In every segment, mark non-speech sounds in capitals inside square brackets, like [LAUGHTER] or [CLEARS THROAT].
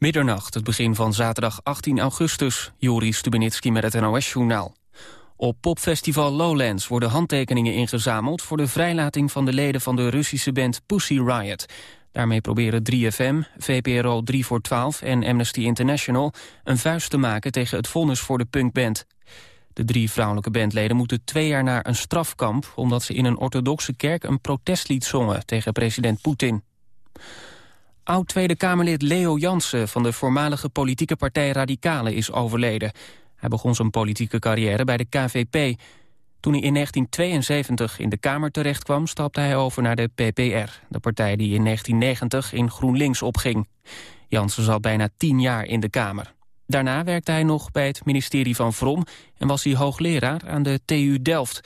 Middernacht, het begin van zaterdag 18 augustus. Joris Stubenitski met het NOS-journaal. Op popfestival Lowlands worden handtekeningen ingezameld... voor de vrijlating van de leden van de Russische band Pussy Riot. Daarmee proberen 3FM, VPRO 3 voor 12 en Amnesty International... een vuist te maken tegen het vonnis voor de punkband. De drie vrouwelijke bandleden moeten twee jaar naar een strafkamp... omdat ze in een orthodoxe kerk een protestlied zongen tegen president Poetin. Oud-Tweede Kamerlid Leo Jansen van de voormalige politieke partij Radicalen is overleden. Hij begon zijn politieke carrière bij de KVP. Toen hij in 1972 in de Kamer terechtkwam, stapte hij over naar de PPR, de partij die in 1990 in GroenLinks opging. Jansen zat bijna tien jaar in de Kamer. Daarna werkte hij nog bij het ministerie van Vrom en was hij hoogleraar aan de TU Delft.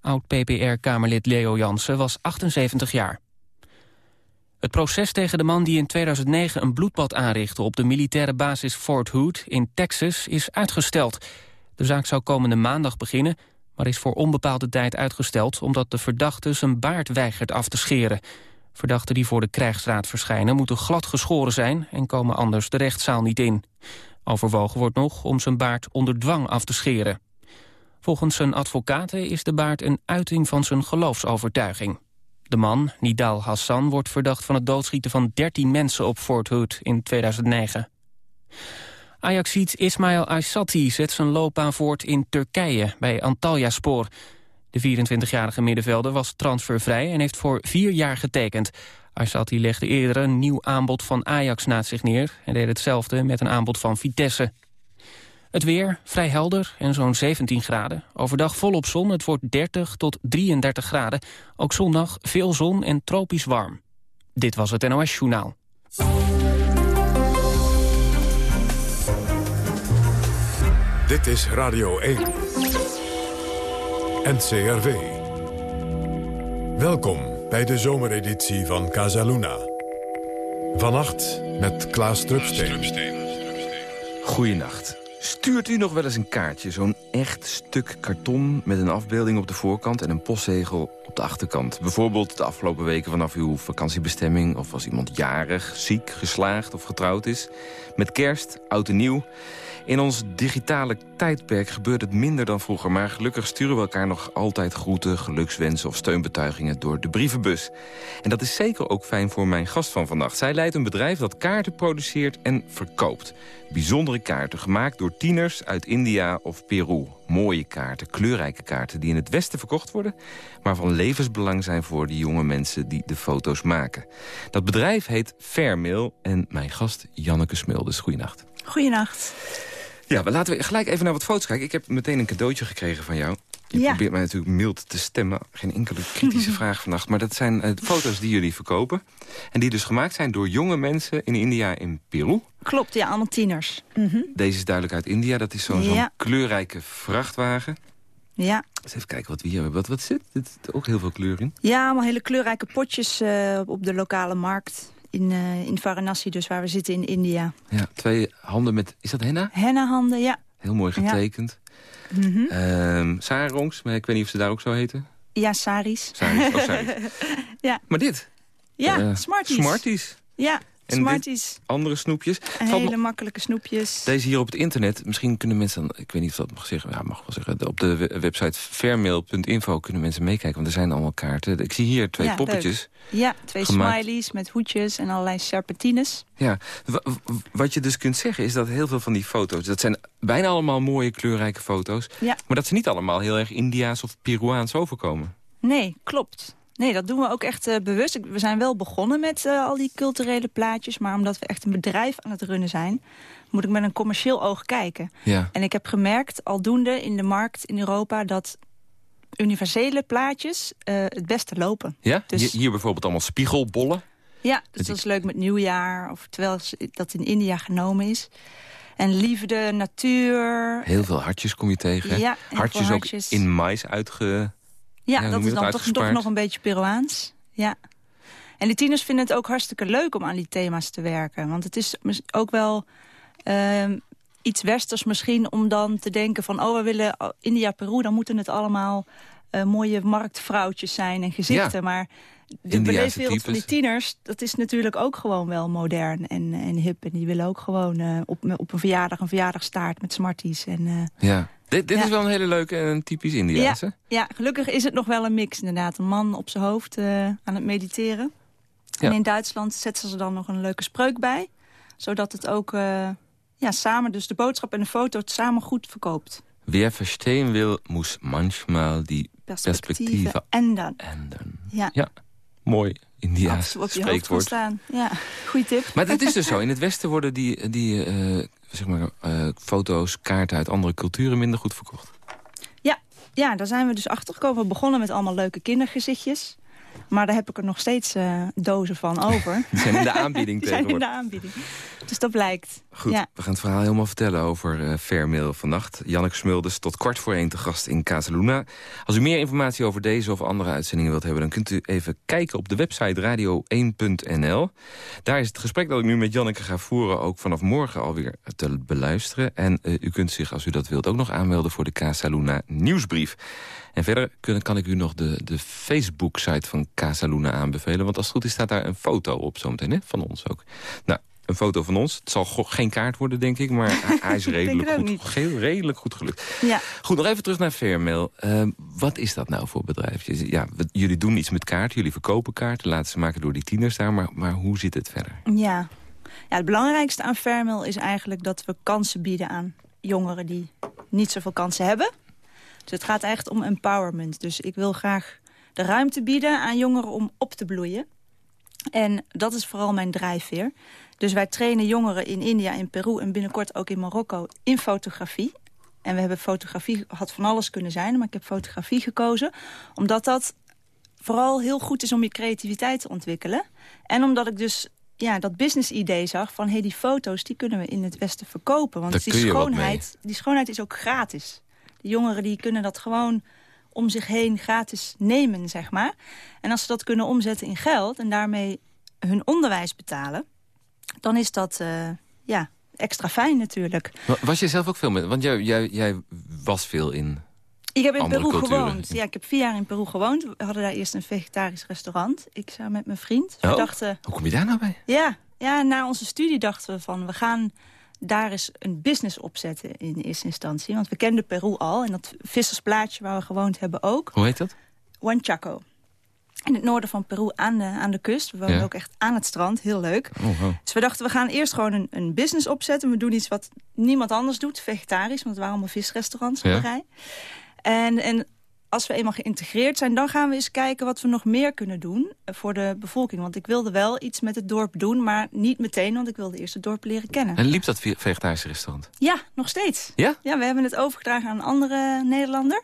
Oud-PPR-Kamerlid Leo Jansen was 78 jaar. Het proces tegen de man die in 2009 een bloedbad aanrichtte... op de militaire basis Fort Hood in Texas is uitgesteld. De zaak zou komende maandag beginnen... maar is voor onbepaalde tijd uitgesteld... omdat de verdachte zijn baard weigert af te scheren. Verdachten die voor de krijgsraad verschijnen... moeten glad geschoren zijn en komen anders de rechtszaal niet in. Overwogen wordt nog om zijn baard onder dwang af te scheren. Volgens zijn advocaten is de baard een uiting van zijn geloofsovertuiging. De man, Nidal Hassan, wordt verdacht van het doodschieten van 13 mensen op Fort Hood in 2009. Ajaxiet Ismail Aysati zet zijn loopbaan voort in Turkije bij Antalyaspor. De 24-jarige middenvelder was transfervrij en heeft voor vier jaar getekend. Aysati legde eerder een nieuw aanbod van Ajax naast zich neer... en deed hetzelfde met een aanbod van Vitesse. Het weer, vrij helder en zo'n 17 graden. Overdag volop zon, het wordt 30 tot 33 graden. Ook zondag veel zon en tropisch warm. Dit was het NOS Journaal. Dit is Radio 1. NCRV. Welkom bij de zomereditie van Casaluna. Vannacht met Klaas Drupsteen. Goeienacht. Stuurt u nog wel eens een kaartje? Zo'n echt stuk karton met een afbeelding op de voorkant... en een postzegel op de achterkant. Bijvoorbeeld de afgelopen weken vanaf uw vakantiebestemming... of als iemand jarig, ziek, geslaagd of getrouwd is. Met kerst, oud en nieuw. In ons digitale tijdperk gebeurt het minder dan vroeger... maar gelukkig sturen we elkaar nog altijd groeten, gelukswensen... of steunbetuigingen door de brievenbus. En dat is zeker ook fijn voor mijn gast van vannacht. Zij leidt een bedrijf dat kaarten produceert en verkoopt. Bijzondere kaarten, gemaakt door tieners uit India of Peru. Mooie kaarten, kleurrijke kaarten die in het Westen verkocht worden... maar van levensbelang zijn voor de jonge mensen die de foto's maken. Dat bedrijf heet Fairmail en mijn gast Janneke Smulders. Goeienacht. Goeienacht. Ja, we laten we gelijk even naar wat foto's kijken. Ik heb meteen een cadeautje gekregen van jou. Je Ja. probeert mij natuurlijk mild te stemmen. Geen enkele kritische [LAUGHS] vraag vannacht. Maar dat zijn de foto's die jullie verkopen. En die dus gemaakt zijn door jonge mensen in India en Peru. Klopt, ja, allemaal tieners. Mhm. Deze is duidelijk uit India. Dat is zo'n kleurrijke vrachtwagen. Ja. Eens even kijken wat we hier hebben. Wat, wat zit? Er zit ook heel veel kleur in. ja, allemaal hele kleurrijke potjes eh, op de lokale markt. In, eh, in Varanasi dus, waar we zitten in India. Ja, twee handen met... Is dat henna? Hennahanden, ja. Heel mooi Ja. getekend. Mhm. Ehm sarongs, maar ik weet niet of ze daar ook zo heten. Ja, saris. Saris, oh, saris. [LAUGHS] Ja. Maar dit? Ja, Eh, Smarties. Smarties. Ja, En Smarties. Andere snoepjes. Hele makkelijke snoepjes. Deze hier op het internet, misschien kunnen mensen... dan- ik weet niet of dat mag zeggen, ja, mag wel zeggen. Op de we- website fairmail.info kunnen mensen meekijken. Want er zijn allemaal kaarten. Ik zie hier twee Ja, poppetjes. Ja, twee gemaakt. smileys met hoedjes en allerlei serpentines. Ja, wa- wa- wat je dus kunt zeggen is dat heel veel van die foto's... dat zijn bijna allemaal mooie kleurrijke foto's... Ja. maar dat ze niet allemaal heel erg Indiaas of Peruaans overkomen. Nee, klopt. Nee, dat doen we ook echt eh, bewust. We zijn wel begonnen met eh, al die culturele plaatjes... maar omdat we echt een bedrijf aan het runnen zijn... moet ik met een commercieel oog kijken. Ja. En ik heb gemerkt, aldoende in de markt in Europa... dat universele plaatjes eh, het beste lopen. Ja? Dus- Hier, bijvoorbeeld allemaal spiegelbollen. Ja, dus dat is leuk met nieuwjaar... of terwijl dat in India genomen is. En liefde, natuur... Heel veel hartjes kom je tegen. Ja, hartjes veel ook hartjes. in mais uitge... Ja, dat is dan toch, nog een beetje Peruaans. Ja. En de tieners vinden het ook hartstikke leuk om aan die thema's te werken. Want het is ook wel ehm, iets westers misschien om dan te denken van... oh, we willen India, Peru, dan moeten het allemaal eh, mooie marktvrouwtjes zijn en gezichten. Ja. Maar de beleefwereld van die tieners, dat is natuurlijk ook gewoon wel modern en, en hip. En die willen ook gewoon uh, op, op een verjaardag een verjaardagstaart met Smarties. En, uh, ja. Dit, dit is wel een hele leuke en typisch Indiaanse. Ja, ja, gelukkig is het nog wel een mix inderdaad. Een man op zijn hoofd uh, aan het mediteren. En in Duitsland zetten ze dan nog een leuke spreuk bij. Zodat het ook ja, samen, dus de boodschap en de foto, het samen goed verkoopt. Wer verstehen wil, muss manchmal die perspectieven ändern. Ja. ja, mooi. Indiaas spreekwoord. staan. Ja, goede tip. Maar dat is dus zo. [LAUGHS] In het Westen worden die, die uh, zeg maar, uh, foto's, kaarten uit andere culturen minder goed verkocht. Ja, ja, daar zijn we dus achter gekomen. We begonnen met allemaal leuke kindergezichtjes. Maar daar heb ik er nog steeds uh, dozen van over. [LAUGHS] Die zijn in de aanbieding [LAUGHS] tegenwoordig. zijn in de aanbieding. Dus dat blijkt. Goed, we gaan het verhaal helemaal vertellen over uh, Fairmail vannacht. Janneke Smulders tot kwart voor één te gast in Casaluna. Als u meer informatie over deze of andere uitzendingen wilt hebben... dan kunt u even kijken op de website radio1.nl. Daar is het gesprek dat ik nu met Janneke ga voeren... ook vanaf morgen alweer te beluisteren. En uh, u kunt zich, als u dat wilt, ook nog aanmelden... voor de Casaluna nieuwsbrief. En verder kan ik u nog de, de Facebook-site van Casaluna aanbevelen. Want als het goed is staat daar een foto op zometeen, hè? van ons ook. Nou, een foto van ons. Het zal geen kaart worden, denk ik, maar [LAUGHS] hij is redelijk, goed, redelijk goed gelukt. Ja. Goed, nog even terug naar Fairmail. Uh, wat is dat nou voor bedrijf? Ja, jullie doen iets met kaarten, jullie verkopen kaarten... laten ze maken door die tieners daar, maar, maar hoe zit het verder? Ja. ja, het belangrijkste aan Fairmail is eigenlijk dat we kansen bieden aan jongeren... die niet zoveel kansen hebben. Dus het gaat echt om empowerment. Dus ik wil graag de ruimte bieden aan jongeren om op te bloeien. En dat is vooral mijn drijfveer. Dus wij trainen jongeren in India, in Peru en binnenkort ook in Marokko in fotografie. En we hebben fotografie, had van alles kunnen zijn, maar ik heb fotografie gekozen. Omdat dat vooral heel goed is om je creativiteit te ontwikkelen. En omdat ik dus ja, dat business idee zag van... hey, die foto's die kunnen we in het Westen verkopen. Want die schoonheid, die schoonheid is ook gratis. De jongeren die kunnen dat gewoon om zich heen gratis nemen, zeg maar. En als ze dat kunnen omzetten in geld en daarmee hun onderwijs betalen... dan is dat uh, ja, extra fijn natuurlijk. Was je zelf ook veel met... Want jij, jij, jij was veel in ik heb in Peru gewoond. Ja, ik heb vier jaar in Peru gewoond. We hadden daar eerst een vegetarisch restaurant. Ik zou met mijn vriend. Oh, we dachten, hoe kom je daar nou bij? Ja, ja, na onze studie dachten we van... we gaan daar is een business opzetten in eerste instantie. Want we kenden Peru al en dat vissersplaatje waar we gewoond hebben ook. Hoe heet dat? Huanchaco. In het noorden van Peru aan de, aan de kust. We wonen ook echt aan het strand. Heel leuk. Oh, Dus we dachten, we gaan eerst gewoon een, een business opzetten. We doen iets wat niemand anders doet, vegetarisch. Want het waren allemaal visrestaurants rij. En, en als we eenmaal geïntegreerd zijn, dan gaan we eens kijken wat we nog meer kunnen doen voor de bevolking. Want ik wilde wel iets met het dorp doen, maar niet meteen, want ik wilde eerst het dorp leren kennen. En liep dat vegetarische restaurant? Ja, nog steeds. Ja? Ja, we hebben het overgedragen aan een andere Nederlander.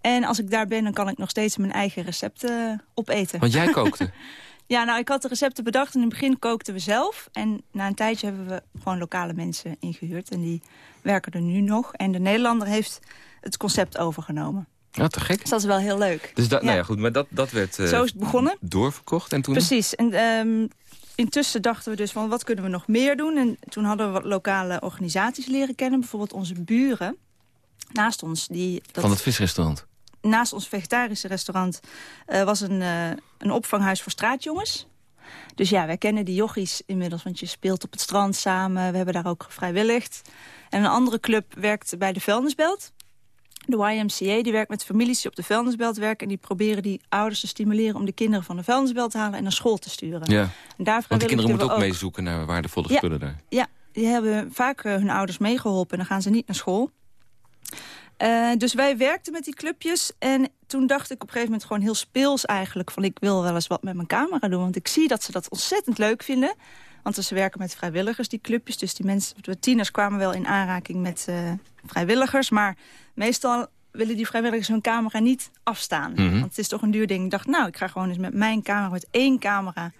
En als ik daar ben, dan kan ik nog steeds mijn eigen recepten opeten. Want jij [LAUGHS] kookte? ja, nou, ik had de recepten bedacht. In het begin kookten we zelf. En na een tijdje hebben we gewoon lokale mensen ingehuurd. En die werken er nu nog. En de Nederlander heeft het concept overgenomen. Ja, te gek. Dus dat is wel heel leuk. Dus dat, nou ja, goed, maar dat, dat werd uh, Zo is het begonnen. doorverkocht en toen? Precies. En um, intussen dachten we dus van wat kunnen we nog meer doen. En toen hadden we wat lokale organisaties leren kennen. Bijvoorbeeld onze buren naast ons. Die, dat, van het visrestaurant? Naast ons vegetarische restaurant uh, was een, uh, een opvanghuis voor straatjongens. Dus ja, wij kennen die jochies inmiddels, want je speelt op het strand samen. We hebben daar ook gevrijwilligd. En een andere club werkt bij de vuilnisbelt. De YMCA die werkt met families die op de vuilnisbelt werken... en die proberen die ouders te stimuleren om de kinderen van de vuilnisbelt te halen... en naar school te sturen. Ja. En daar Want de kinderen moeten ook, meezoeken naar waardevolle ja, spullen daar. Ja, die hebben vaak uh, hun ouders meegeholpen en dan gaan ze niet naar school. Uh, dus wij werkten met die clubjes en toen dacht ik op een gegeven moment gewoon heel speels eigenlijk... van ik wil wel eens wat met mijn camera doen, want ik zie dat ze dat ontzettend leuk vinden... Want ze werken met vrijwilligers, die clubjes. Dus die mensen, de tieners kwamen wel in aanraking met uh, vrijwilligers. Maar meestal willen die vrijwilligers hun camera niet afstaan. Mhm. Want het is toch een duur ding. Ik dacht, nou, ik ga gewoon eens met mijn camera, met één camera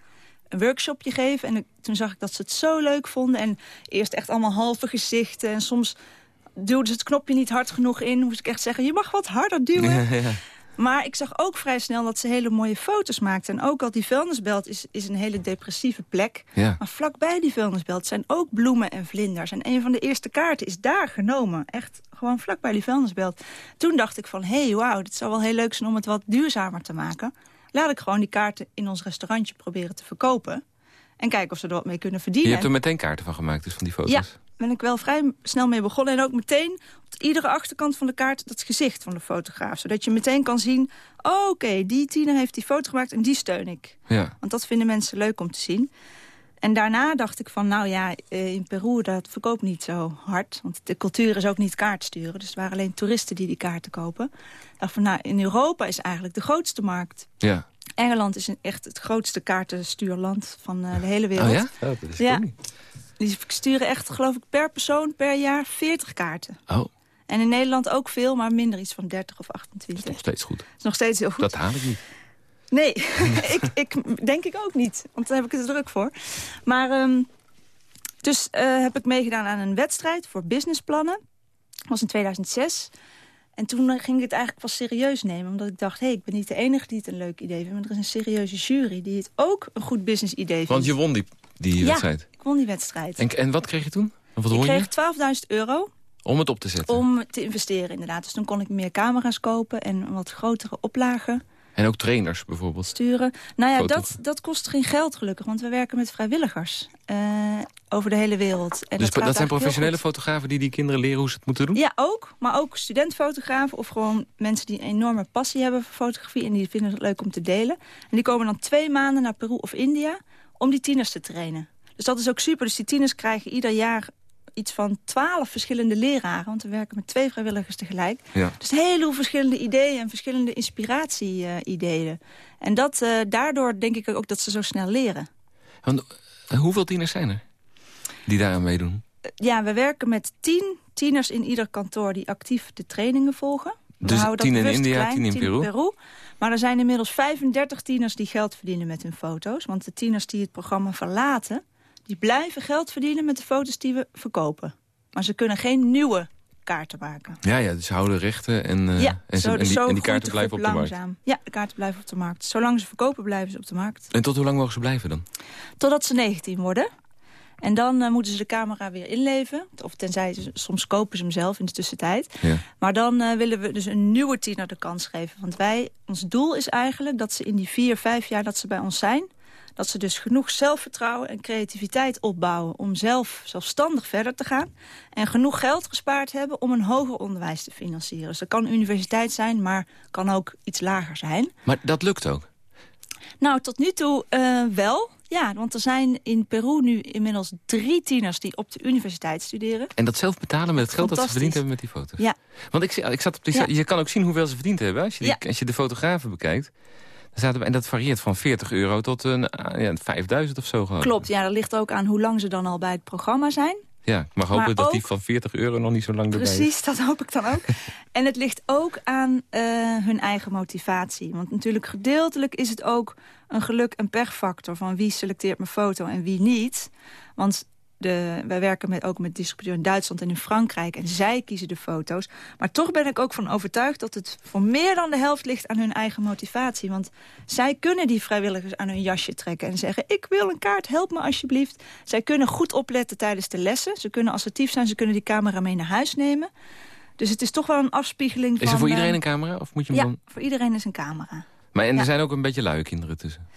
een workshopje geven. En toen zag ik dat ze het zo leuk vonden. En eerst echt allemaal halve gezichten. En soms duwden ze het knopje niet hard genoeg in. Moest ik echt zeggen, je mag wat harder duwen. [LAUGHS] ja. Maar ik zag ook vrij snel dat ze hele mooie foto's maakten. En ook al die vuilnisbelt is, is een hele depressieve plek. Ja. Maar vlakbij die vuilnisbelt zijn ook bloemen en vlinders. En een van de eerste kaarten is daar genomen. Echt gewoon vlakbij die vuilnisbelt. Toen dacht ik van, hé, hey, wauw, dit zou wel heel leuk zijn om het wat duurzamer te maken. laat ik gewoon die kaarten in ons restaurantje proberen te verkopen. En kijken of ze er wat mee kunnen verdienen. Je hebt er meteen kaarten van gemaakt, dus van die foto's? Ja, ben ik wel vrij snel mee begonnen. En ook meteen op iedere achterkant van de kaart dat gezicht van de fotograaf. Zodat je meteen kan zien, oh, oké, die tiener heeft die foto gemaakt en die steun ik. Ja. Want dat vinden mensen leuk om te zien. En daarna dacht ik van, nou ja, eh, in Peru dat verkoopt niet zo hard. Want de cultuur is ook niet kaart sturen. Dus het waren alleen toeristen die die kaarten kopen. Ik dacht van, nou, in Europa is eigenlijk de grootste markt. Ja. Engeland is een, echt het grootste kaartenstuurland van uh, de hele wereld. Oh ja? Oh, dat is Ja. niet. Die sturen echt, geloof ik, per persoon per jaar 40 kaarten. Oh, dat En in Nederland ook veel, maar minder iets van 30 of 28. is nog Dat steeds goed. is nog steeds heel goed. Dat haal ik niet. Nee, [LAUGHS] [LAUGHS] ik, ik denk ik ook niet. Want daar heb ik het druk voor. Maar ehm, dus eh, heb ik meegedaan aan een wedstrijd voor businessplannen. Dat was in 2006. En toen eh, ging ik het eigenlijk pas serieus nemen. Omdat ik dacht, hé, hey, ik ben niet de enige die het een leuk idee vindt. Maar er is een serieuze jury die het ook een goed business idee vindt. Want je won die, die Ja. wedstrijd. Won die wedstrijd. En, en wat kreeg je toen? En wat ik kreeg 12.000 euro Om het op te zetten. om te investeren inderdaad. Dus toen kon ik meer camera's kopen en wat grotere oplagen En ook trainers bijvoorbeeld. sturen. Nou ja, dat, dat kost geen geld gelukkig, want we werken met vrijwilligers eh, over de hele wereld. En dus dat zijn professionele fotografen die die kinderen leren hoe ze het moeten doen? Ja, ook. Maar ook studentfotografen of gewoon mensen die een enorme passie hebben voor fotografie... en die vinden het leuk om te delen. En die komen dan twee maanden naar Peru of India om die tieners te trainen. Dus dat is ook super. Dus die tieners krijgen ieder jaar iets van twaalf verschillende leraren. Want we werken met twee vrijwilligers tegelijk. Ja. Dus een heleboel verschillende ideeën en verschillende inspiratie-ideeën. en dat, eh, daardoor denk ik ook dat ze zo snel leren. Want, eh, hoeveel tieners zijn er die daaraan meedoen? Eh, Ja, we werken met tien tieners in ieder kantoor die actief de trainingen volgen. We Dus tien in India, klein, tien in Peru? Maar er zijn inmiddels 35 tieners die geld verdienen met hun foto's. Want de tieners die het programma verlaten... die blijven geld verdienen met de foto's die we verkopen. Maar ze kunnen geen nieuwe kaarten maken. Ja, ja, dus ze houden rechten en, ja, en, ze- en, die, en die kaarten blijven op de markt. Ja, de kaarten blijven op de markt. Zolang ze verkopen, blijven ze op de markt. En tot hoe lang mogen ze blijven dan? Totdat ze 19 worden. En dan eh, moeten ze de camera weer inleveren. Of tenzij, ze, soms kopen ze hem zelf in de tussentijd. Ja. Maar dan eh, willen we dus een nieuwe tiener de kans geven. Want wij, ons doel is eigenlijk dat ze in die vier, vijf jaar dat ze bij ons zijn... dat ze dus genoeg zelfvertrouwen en creativiteit opbouwen... om zelf zelfstandig verder te gaan. En genoeg geld gespaard hebben om een hoger onderwijs te financieren. Dus dat kan universiteit zijn, maar kan ook iets lager zijn. Maar dat lukt ook. Nou, tot nu toe eh, wel. Ja, want er zijn in Peru nu inmiddels drie tieners die op de universiteit studeren. En dat zelf betalen met het geld dat ze verdiend hebben met die foto's. Ja, Want ik, zie- ik zat op die Ja. je kan ook zien hoeveel ze verdiend hebben. Als je, die, Ja. als je de fotografen bekijkt. Zaten we, en dat varieert van 40 euro tot een, ah, ja, 5000 of zo. geloof klopt. Ja, dat ligt ook aan hoe lang ze dan al bij het programma zijn. Ja, ik mag hopen Maar dat die van 40 euro nog niet zo lang erbij is. Precies, dat hoop ik dan ook. [LAUGHS] en het ligt ook aan eh, hun eigen motivatie. Want natuurlijk gedeeltelijk is het ook een geluk- en pechfactor... van wie selecteert mijn foto en wie niet. Want de, wij werken met, ook met distributeurs in Duitsland en in Frankrijk... en zij kiezen de foto's. Maar toch ben ik ook van overtuigd dat het voor meer dan de helft ligt... aan hun eigen motivatie. Want zij kunnen die vrijwilligers aan hun jasje trekken... en zeggen, ik wil een kaart, help me alsjeblieft. Zij kunnen goed opletten tijdens de lessen. Ze kunnen assertief zijn, ze kunnen die camera mee naar huis nemen. Dus het is toch wel een afspiegeling van... Is er voor iedereen eh, een camera? Of moet je hem Ja, dan... voor iedereen is een camera. Maar en er ja. zijn ook een beetje luie kinderen tussen.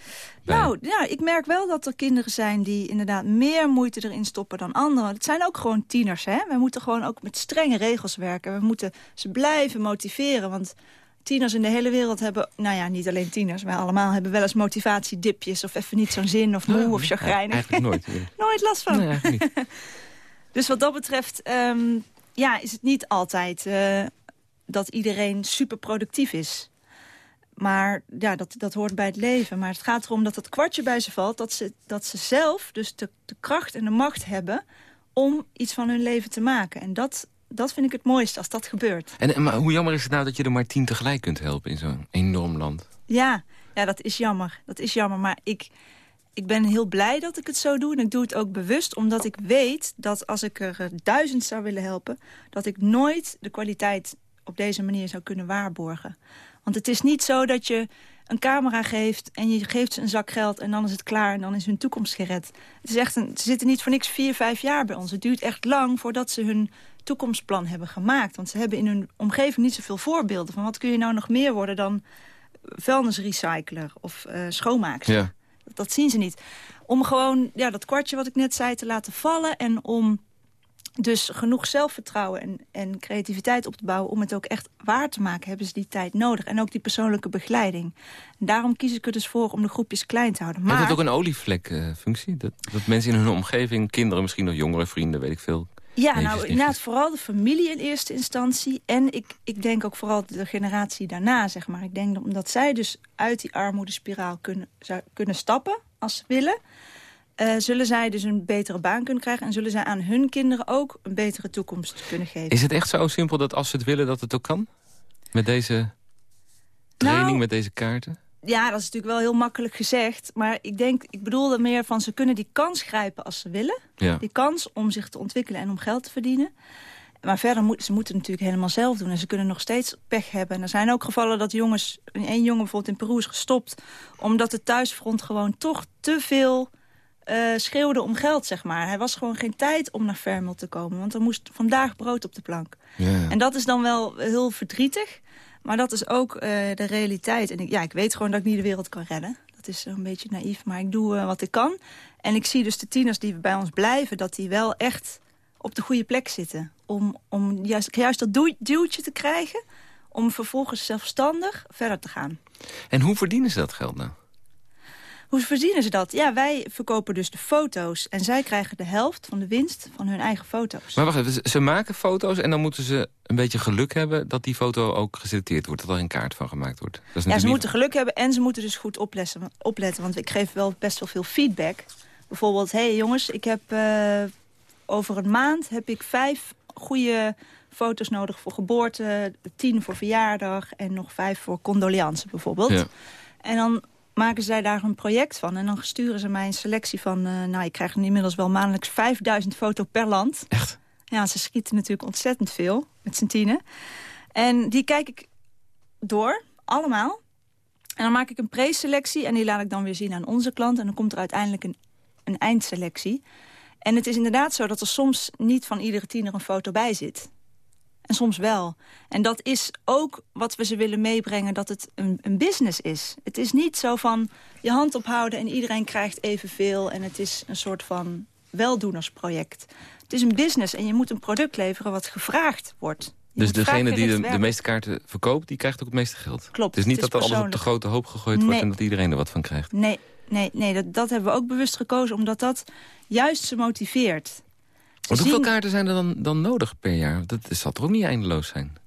Nou, ja, ik merk wel dat er kinderen zijn die inderdaad meer moeite erin stoppen dan anderen. Het zijn ook gewoon tieners, hè. We moeten gewoon ook met strenge regels werken. We moeten ze blijven motiveren, want tieners in de hele wereld hebben... nou ja, niet alleen tieners, maar allemaal hebben wel eens motivatiedipjes... of even niet zo'n zin, of moe, of chagrijnig. Eigenlijk nooit. [LAUGHS] Nooit last van. Nee, niet. [LAUGHS] Dus wat dat betreft ehm, ja, is het niet altijd eh, dat iedereen super productief is. Maar ja, dat, dat hoort bij het leven. Maar het gaat erom dat het kwartje bij ze valt... dat ze, dat ze zelf dus de, de kracht en de macht hebben... om iets van hun leven te maken. En dat, dat vind ik het mooiste als dat gebeurt. En, en maar hoe jammer is het nou dat je er maar tien tegelijk kunt helpen in zo'n enorm land? Ja, ja, dat is jammer. Dat is jammer, maar ik, ik ben heel blij dat ik het zo doe. En ik doe het ook bewust, omdat ik weet dat als ik er eh, duizend zou willen helpen... dat ik nooit de kwaliteit op deze manier zou kunnen waarborgen. Want het is niet zo dat je een camera geeft en je geeft ze een zak geld... en dan is het klaar en dan is hun toekomst gered. Het is echt een, ze zitten niet voor niks vier, vijf jaar bij ons. Het duurt echt lang voordat ze hun toekomstplan hebben gemaakt. Want ze hebben in hun omgeving niet zoveel voorbeelden van... wat kun je nou nog meer worden dan vuilnisrecycler of uh, schoonmaakster. Ja. Dat, dat zien ze niet. Om gewoon ja, dat kwartje wat ik net zei te laten vallen... en om dus genoeg zelfvertrouwen en, en creativiteit op te bouwen... om het ook echt waar te maken, hebben ze die tijd nodig. En ook die persoonlijke begeleiding. En daarom kies ik er dus voor om de groepjes klein te houden. Maar... Heeft dat ook een olievlek-functie? dat, dat mensen in hun omgeving, kinderen, misschien nog jongere vrienden, weet ik veel... Ja, nou inderdaad vooral de familie in eerste instantie. En ik, ik denk ook vooral de generatie daarna, zeg maar. Ik denk omdat zij dus uit die armoedespiraal kunnen, zou, kunnen stappen, als ze willen... Uh, zullen zij dus een betere baan kunnen krijgen... en zullen zij aan hun kinderen ook een betere toekomst kunnen geven. Is het echt zo simpel dat als ze het willen dat het ook kan? Met deze training, nou, met deze kaarten? Ja, dat is natuurlijk wel heel makkelijk gezegd. Maar ik denk, ik bedoelde meer van ze kunnen die kans grijpen als ze willen. Ja. Die kans om zich te ontwikkelen en om geld te verdienen. Maar verder moeten ze moeten het natuurlijk helemaal zelf doen. En ze kunnen nog steeds pech hebben. En er zijn ook gevallen dat jongens... één jongen bijvoorbeeld in Peru is gestopt... omdat het thuisfront gewoon toch te veel uh, schreeuwde om geld, zeg maar. Hij was gewoon geen tijd om naar Vermel te komen. Want er moest vandaag brood op de plank. Ja. En dat is dan wel heel verdrietig. Maar dat is ook uh, de realiteit. En ik, ja, ik weet gewoon dat ik niet de wereld kan redden. Dat is een beetje naïef, maar ik doe uh, wat ik kan. En ik zie dus de tieners die bij ons blijven... dat die wel echt op de goede plek zitten. Om, om juist, juist dat duwtje te krijgen... om vervolgens zelfstandig verder te gaan. En hoe verdienen ze dat geld nou? Hoe verdienen ze dat? Ja, wij verkopen dus de foto's. En zij krijgen de helft van de winst van hun eigen foto's. Maar wacht even, ze maken foto's en dan moeten ze een beetje geluk hebben... dat die foto ook geselecteerd wordt, dat er een kaart van gemaakt wordt. Dat is ja, ze moeten geluk hebben en ze moeten dus goed opletten, opletten. Want ik geef wel best wel veel feedback. Bijvoorbeeld, hé hey jongens, ik heb uh, over een maand heb ik vijf goede foto's nodig voor geboorte... tien voor verjaardag en nog vijf voor condoleance bijvoorbeeld. Ja. En dan maken zij daar een project van. En dan sturen ze mij een selectie van... Uh, nou, ik krijg inmiddels wel maandelijks 5000 foto's per land. Echt? Ja, ze schieten natuurlijk ontzettend veel met z'n tienen. En die kijk ik door, allemaal. En dan maak ik een preselectie en die laat ik dan weer zien aan onze klant. En dan komt er uiteindelijk een, een eindselectie. En het is inderdaad zo dat er soms niet van iedere tiener een foto bij zit. En soms wel. En dat is ook wat we ze willen meebrengen, dat het een, een business is. Het is niet zo van je hand ophouden en iedereen krijgt evenveel... en het is een soort van weldoenersproject. Het is een business en je moet een product leveren wat gevraagd wordt. Je dus degene die de, de, meeste kaarten verkoopt, die krijgt ook het meeste geld? Klopt. Het is niet dat er alles op de grote hoop gegooid wordt... en dat iedereen er wat van krijgt? Nee, nee, nee dat, dat hebben we ook bewust gekozen... omdat dat juist ze motiveert. Hoeveel kaarten zijn er dan, dan nodig per jaar? Dat zal toch ook niet eindeloos zijn?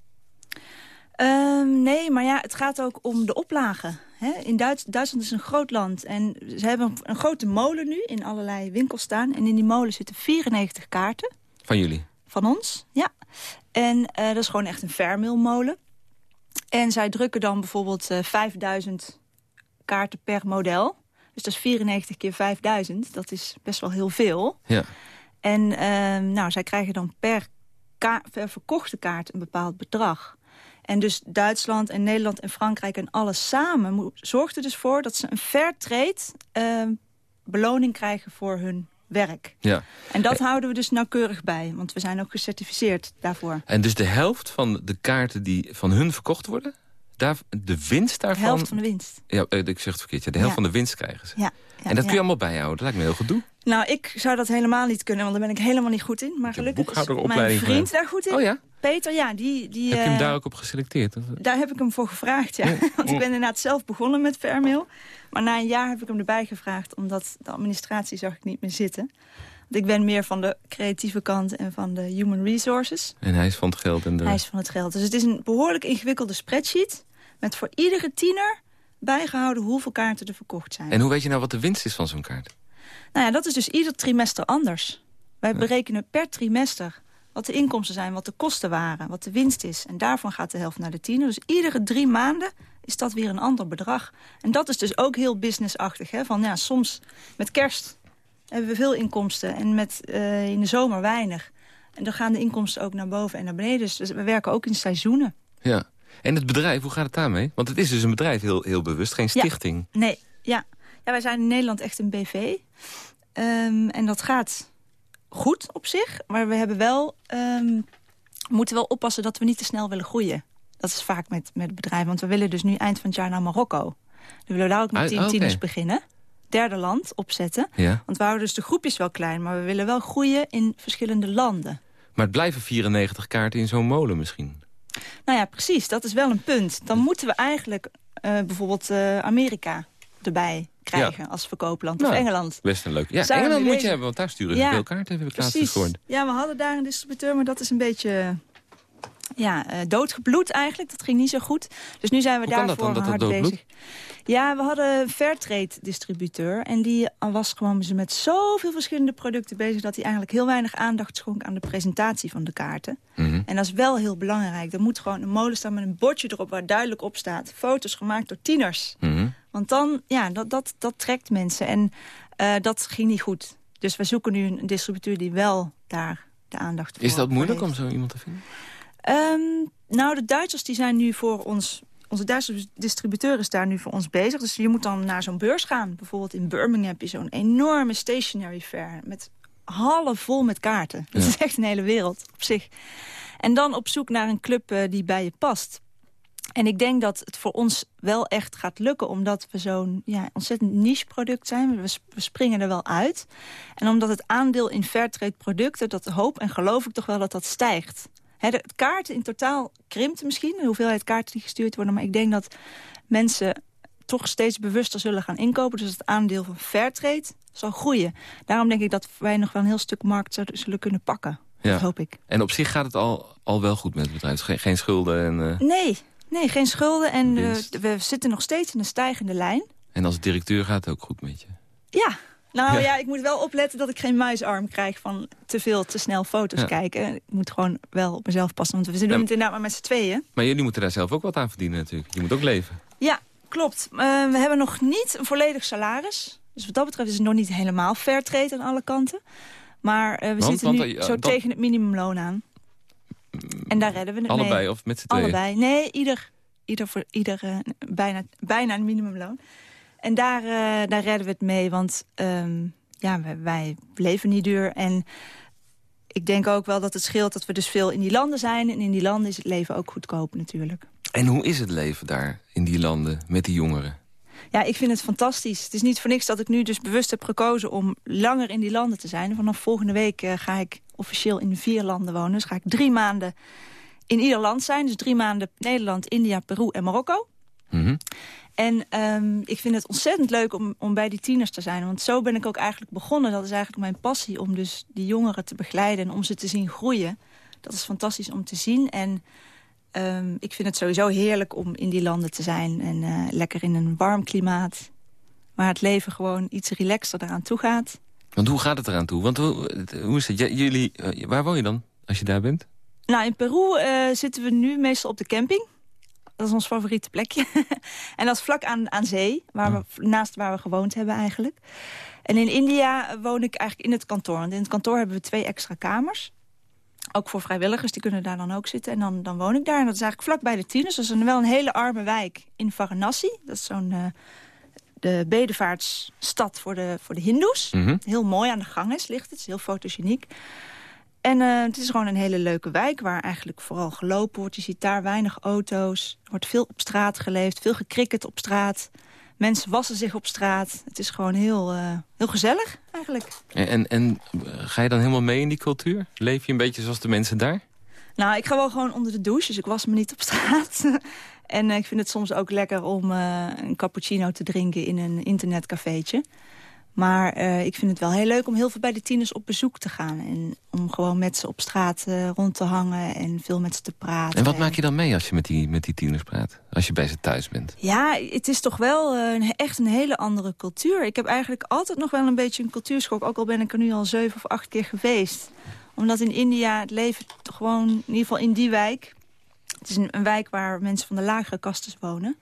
Um, nee, maar ja, het gaat ook om de oplagen. Hè? In Duits, Duitsland is een groot land. En ze hebben een grote molen nu in allerlei winkels staan. En in die molen zitten 94 kaarten. Van jullie? Van ons, ja. En uh, dat is gewoon echt een vermailmolen. En zij drukken dan bijvoorbeeld uh, 5000 kaarten per model. Dus dat is 94 keer 5000. Dat is best wel heel veel. Ja. En uh, nou, zij krijgen dan per, per verkochte kaart een bepaald bedrag. En dus Duitsland en Nederland en Frankrijk en alles samen... zorgt er dus voor dat ze een fair trade uh, beloning krijgen voor hun werk. Ja. En dat houden we dus nauwkeurig bij, want we zijn ook gecertificeerd daarvoor. En dus de helft van de kaarten die van hun verkocht worden... Daar, de winst daarvan... De helft van de winst. Ja, eh, ik zeg het verkeerd. Ja, de helft ja. van de winst krijgen ze. Ja, ja en dat kun je allemaal bijhouden. Dat lijkt me heel gedoe. Nou, ik zou dat helemaal niet kunnen, want daar ben ik helemaal niet goed in. Maar gelukkig is mijn vriend daar goed in. Oh ja? Peter, ja, die... die heb je hem uh, daar ook op geselecteerd? Daar heb ik hem voor gevraagd, ja. [LAUGHS] Want ik ben inderdaad zelf begonnen met Fairmail. Maar na een jaar heb ik hem erbij gevraagd, omdat de administratie zag ik niet meer zitten. Want ik ben meer van de creatieve kant en van de human resources. En hij is van het geld. En de... Hij is van het geld. Dus het is een behoorlijk ingewikkelde spreadsheet... met voor iedere tiener bijgehouden hoeveel kaarten er verkocht zijn. En hoe weet je nou wat de winst is van zo'n kaart? Nou ja, dat is dus ieder trimester anders. Wij berekenen per trimester wat de inkomsten zijn, wat de kosten waren, wat de winst is. En daarvan gaat de helft naar de tiener. Dus iedere drie maanden is dat weer een ander bedrag. En dat is dus ook heel businessachtig. Hè? Van, ja, soms met kerst hebben we veel inkomsten en met, uh, in de zomer weinig. En dan gaan de inkomsten ook naar boven en naar beneden. Dus we werken ook in seizoenen. Ja. En het bedrijf, hoe gaat het daarmee? Want het is dus een bedrijf heel, heel bewust, geen stichting. Ja, nee, ja. ja. Wij zijn in Nederland echt een BV. Um, en dat gaat goed op zich. Maar we hebben wel, um, moeten wel oppassen dat we niet te snel willen groeien. Dat is vaak met, met bedrijven. Want we willen dus nu eind van het jaar naar Marokko. Dan willen we daar ook met tien tieners beginnen. Derde land opzetten. Ja. Want we houden dus de groepjes wel klein. Maar we willen wel groeien in verschillende landen. Maar het blijven 94 kaarten in zo'n molen misschien. Nou ja, precies. Dat is wel een punt. Dan moeten we eigenlijk uh, bijvoorbeeld uh, Amerika erbij krijgen als verkoopland. Nou, of Engeland. Best een leuk. Ja, Engeland moet je hebben, want daar sturen ze ja, veel kaarten. Heb ik laatst gehoord. Ja, we hadden daar een distributeur, maar dat is een beetje ja, uh, doodgebloed eigenlijk. Dat ging niet zo goed. Dus nu zijn we Hoe daarvoor dat dan, hard bezig. Ja, we hadden een Fairtrade distributeur. En die was gewoon met zoveel verschillende producten bezig... dat hij eigenlijk heel weinig aandacht schonk aan de presentatie van de kaarten. Mhm. En dat is wel heel belangrijk. Er moet gewoon een molen staan met een bordje erop waar duidelijk op staat. Foto's gemaakt door tieners. Mhm. Want dan, ja, dat, dat, dat trekt mensen. En uh, dat ging niet goed. Dus we zoeken nu een distributeur die wel daar de aandacht voor Is dat moeilijk heeft. om zo iemand te vinden? Um, nou, de Duitsers die zijn nu voor ons... Onze Duitse distributeur is daar nu voor ons bezig. Dus je moet dan naar zo'n beurs gaan. Bijvoorbeeld in Birmingham heb je zo'n enorme stationary fair... met hallen vol met kaarten. [LAUGHS] Dat is echt een hele wereld op zich. En dan op zoek naar een club uh, die bij je past. En ik denk dat het voor ons wel echt gaat lukken... omdat we zo'n ja, ontzettend niche product zijn. We, we, springen er wel uit. En omdat het aandeel in fairtrade producten... dat hoop en geloof ik toch wel dat dat stijgt. He, de kaarten in totaal krimpt misschien, de hoeveelheid kaarten die gestuurd worden. Maar ik denk dat mensen toch steeds bewuster zullen gaan inkopen. Dus het aandeel van Fairtrade zal groeien. Daarom denk ik dat wij nog wel een heel stuk markt zullen kunnen pakken. Ja. Dat hoop ik. En op zich gaat het al, al wel goed met het bedrijf? Geen, geen schulden? En, uh... Nee, nee, geen schulden. En uh, we zitten nog steeds in een stijgende lijn. En als directeur gaat het ook goed met je? Ja, nou ja. ik moet wel opletten dat ik geen muisarm krijg van te veel, te snel foto's ja. kijken. Ik moet gewoon wel op mezelf passen, want we doen ja, het inderdaad maar met z'n tweeën. Maar jullie moeten daar zelf ook wat aan verdienen natuurlijk. Je moet ook leven. Ja, klopt. Uh, we hebben nog niet een volledig salaris. Dus wat dat betreft is het nog niet helemaal fair trade aan alle kanten. Maar uh, we want, zitten want, nu uh, zo tegen het minimumloon aan. En daar redden we het Allebei mee. of met z'n tweeën? Allebei. Nee, ieder, ieder voor ieder bijna, bijna een minimumloon. En daar, daar redden we het mee, want... Um, ja, wij, wij leven niet duur. En ik denk ook wel dat het scheelt dat we dus veel in die landen zijn. En in die landen is het leven ook goedkoop natuurlijk. En hoe is het leven daar in die landen met die jongeren? Ja, ik vind het fantastisch. Het is niet voor niks dat ik nu dus bewust heb gekozen om langer in die landen te zijn. Vanaf volgende week uh, ga ik officieel in vier landen wonen. Dus ga ik drie maanden in ieder land zijn. Dus drie maanden Nederland, India, Peru en Marokko. Mm -hmm. En um, ik vind het ontzettend leuk om, om bij die tieners te zijn. Want zo ben ik ook eigenlijk begonnen. Dat is eigenlijk mijn passie om dus die jongeren te begeleiden... en om ze te zien groeien. Dat is fantastisch om te zien. En um, ik vind het sowieso heerlijk om in die landen te zijn. En uh, lekker in een warm klimaat. Waar het leven gewoon iets relaxter eraan toe gaat. Want hoe gaat het eraan toe? Want hoe, hoe is het? J jullie, uh, waar woon je dan als je daar bent? Nou, in Peru uh, zitten we nu meestal op de camping. Dat is ons favoriete plekje. [LAUGHS] en dat is vlak aan, aan zee, waar we, naast waar we gewoond hebben eigenlijk. En in India woon ik eigenlijk in het kantoor. Want in het kantoor hebben we twee extra kamers. Ook voor vrijwilligers, die kunnen daar dan ook zitten. En dan, dan woon ik daar. En dat is eigenlijk vlak bij de tieners. Dat is een, wel een hele arme wijk in Varanasi. Dat is zo'n uh, de bedevaartsstad voor de, voor de hindoes. Mm -hmm. Heel mooi aan de ganges ligt het. Het is heel fotogeniek. En uh, het is gewoon een hele leuke wijk waar eigenlijk vooral gelopen wordt. Je ziet daar weinig auto's. Er wordt veel op straat geleefd, veel gekricket op straat. Mensen wassen zich op straat. Het is gewoon heel, uh, heel gezellig eigenlijk. En, en, en ga je dan helemaal mee in die cultuur? Leef je een beetje zoals de mensen daar? Nou, ik ga wel gewoon onder de douche, dus ik was me niet op straat. [LAUGHS] en uh, ik vind het soms ook lekker om een cappuccino te drinken in een internetcafeetje. Maar uh, ik vind het wel heel leuk om heel veel bij de tieners op bezoek te gaan. En om gewoon met ze op straat uh, rond te hangen en veel met ze te praten. En wat maak je dan mee als je met die, met die tieners praat? Als je bij ze thuis bent? Ja, het is toch wel uh, een, echt een hele andere cultuur. Ik heb eigenlijk altijd nog wel een beetje een cultuurschok. Ook al ben ik er nu al zeven of acht keer geweest. Omdat in India het leven gewoon, in ieder geval in die wijk... Het is een, een wijk waar mensen van de lagere kastes wonen.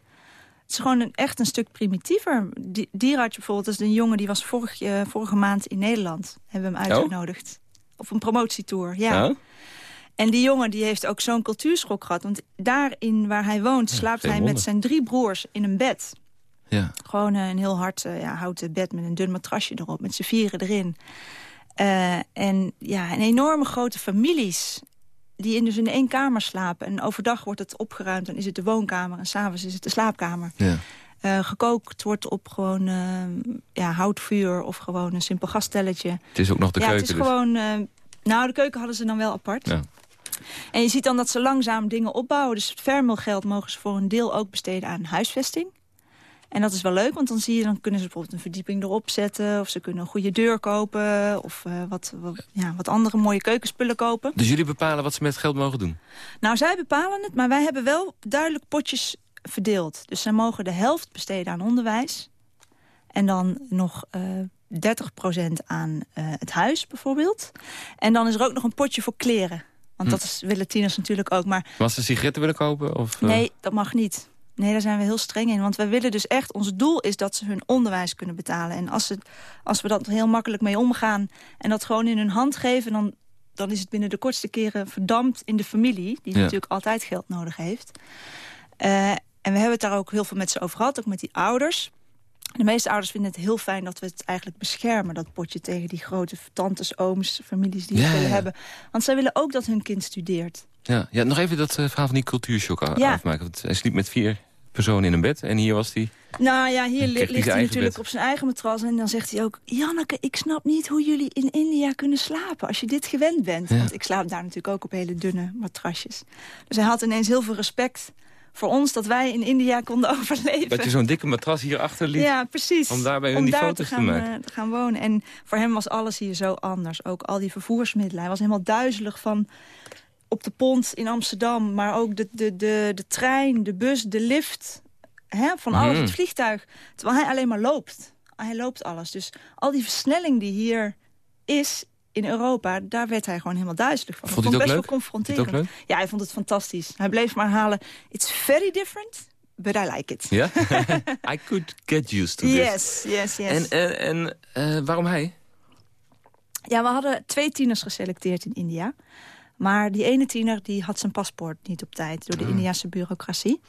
Het is gewoon een, echt een stuk primitiever. Dierarts bijvoorbeeld, dat is een jongen die was vorig, uh, vorige maand in Nederland. Hebben we hem uitgenodigd. Oh? Op een promotietour, ja. Oh? En die jongen die heeft ook zo'n cultuurschok gehad. Want daarin waar hij woont slaapt ja, hij wonder. met zijn drie broers in een bed. Ja. Gewoon uh, een heel hard uh, ja, houten bed met een dun matrasje erop. Met z'n vieren erin. en ja, en enorme grote families die in, dus in één kamer slapen. En overdag wordt het opgeruimd, dan is het de woonkamer... en s'avonds is het de slaapkamer. Ja. Uh, gekookt wordt op gewoon uh, ja, houtvuur of gewoon een simpel gasstelletje. Het is ook nog de ja, keuken het is dus. gewoon... Uh, nou, de keuken hadden ze dan wel apart. Ja. En je ziet dan dat ze langzaam dingen opbouwen. Dus het vermelgeld mogen ze voor een deel ook besteden aan huisvesting. En dat is wel leuk, want dan zie je, dan kunnen ze bijvoorbeeld een verdieping erop zetten. Of ze kunnen een goede deur kopen. Of uh, wat, wat, ja, wat andere mooie keukenspullen kopen. Dus jullie bepalen wat ze met geld mogen doen? Nou, zij bepalen het, maar wij hebben wel duidelijk potjes verdeeld. Dus zij mogen de helft besteden aan onderwijs. En dan nog uh, 30% aan uh, het huis bijvoorbeeld. En dan is er ook nog een potje voor kleren. Want Hm. dat is, willen tieners natuurlijk ook. Maar als ze sigaretten willen kopen? Of, nee, dat mag niet. Nee, daar zijn we heel streng in. Want wij willen dus echt, ons doel is dat ze hun onderwijs kunnen betalen. En als, ze, als we dat heel makkelijk mee omgaan en dat gewoon in hun hand geven... dan, dan is het binnen de kortste keren verdampt in de familie... die Ja. natuurlijk altijd geld nodig heeft. Uh, en we hebben het daar ook heel veel met ze over gehad, ook met die ouders. De meeste ouders vinden het heel fijn dat we het eigenlijk beschermen... dat potje tegen die grote tantes, ooms, families die Ja, het willen ja. hebben. Want zij willen ook dat hun kind studeert. Ja, ja, nog even dat uh, verhaal van die cultuurshock Ja. afmaken. Want hij sliep met vier personen in een bed en hier was hij... Nou ja, hier ligt hij natuurlijk bed. op zijn eigen matras. En dan zegt hij ook... Janneke, ik snap niet hoe jullie in India kunnen slapen... als je dit gewend bent. Ja. Want ik slaap daar natuurlijk ook op hele dunne matrasjes. Dus hij had ineens heel veel respect voor ons... dat wij in India konden [LAUGHS] overleven. Dat je zo'n dikke matras hierachter liet. Ja, precies. om daar bij hun die foto's te gaan, maken. eh, te gaan wonen. En voor hem was alles hier zo anders. Ook al die vervoersmiddelen. Hij was helemaal duizelig van op de pont in Amsterdam. Maar ook de, de, de, de trein, de bus, de lift. Hè, van alles, Mhm. het vliegtuig. Terwijl hij alleen maar loopt. Hij loopt alles. Dus al die versnelling die hier is in Europa... daar werd hij gewoon helemaal duizelig van. Vond hij het ook best leuk? wel ook confronterend. leuk? Ja, hij vond het fantastisch. Hij bleef maar halen. It's very different, but I like it. Ja? [LAUGHS] I could get used to this. Yes, yes, yes. En, en, en eh, waarom hij? Ja, we hadden twee tieners geselecteerd in India. Maar die ene tiener die had zijn paspoort niet op tijd... door de Indiase bureaucratie.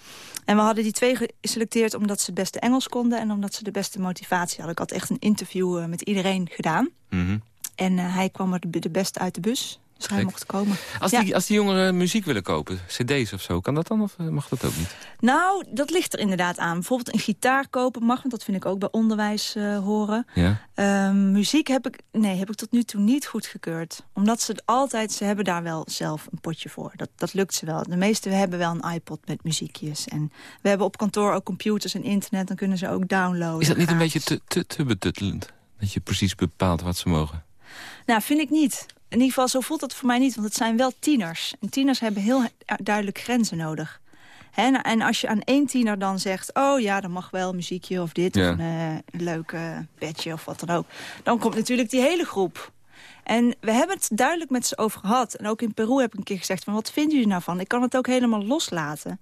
En we hadden die twee geselecteerd omdat ze het beste Engels konden... en omdat ze de beste motivatie hadden. Ik had echt een interview eh, met iedereen gedaan. Mhm. En eh, hij kwam er de, de beste uit de bus. Hij Gek. mocht komen. Als, Ja. die, als die jongeren muziek willen kopen, cd's of zo, kan dat dan of eh, mag dat ook niet? Nou, dat ligt er inderdaad aan. Bijvoorbeeld een gitaar kopen mag, want dat vind ik ook bij onderwijs eh, horen. Ja? Ehm, muziek heb ik, nee, heb ik tot nu toe niet goedgekeurd. Omdat ze het altijd, ze hebben daar wel zelf een potje voor. Dat, dat lukt ze wel. De meesten hebben wel een iPod met muziekjes. En we hebben op kantoor ook computers en internet. Dan kunnen ze ook downloaden. Is dat niet een beetje te, te, te betuttelend? Dat je precies bepaalt wat ze mogen? Nou, vind ik niet. In ieder geval, zo voelt het voor mij niet. Want het zijn wel tieners. En tieners hebben heel duidelijk grenzen nodig. Hè, en- als je aan één tiener dan zegt... oh ja, dan mag wel muziekje of dit, Ja. of een, eh, een leuk eh, bedje of wat dan ook. Dan komt natuurlijk die hele groep. En we hebben het duidelijk met ze over gehad. En ook in Peru heb ik een keer gezegd... van wat vinden jullie nou van? Ik kan het ook helemaal loslaten.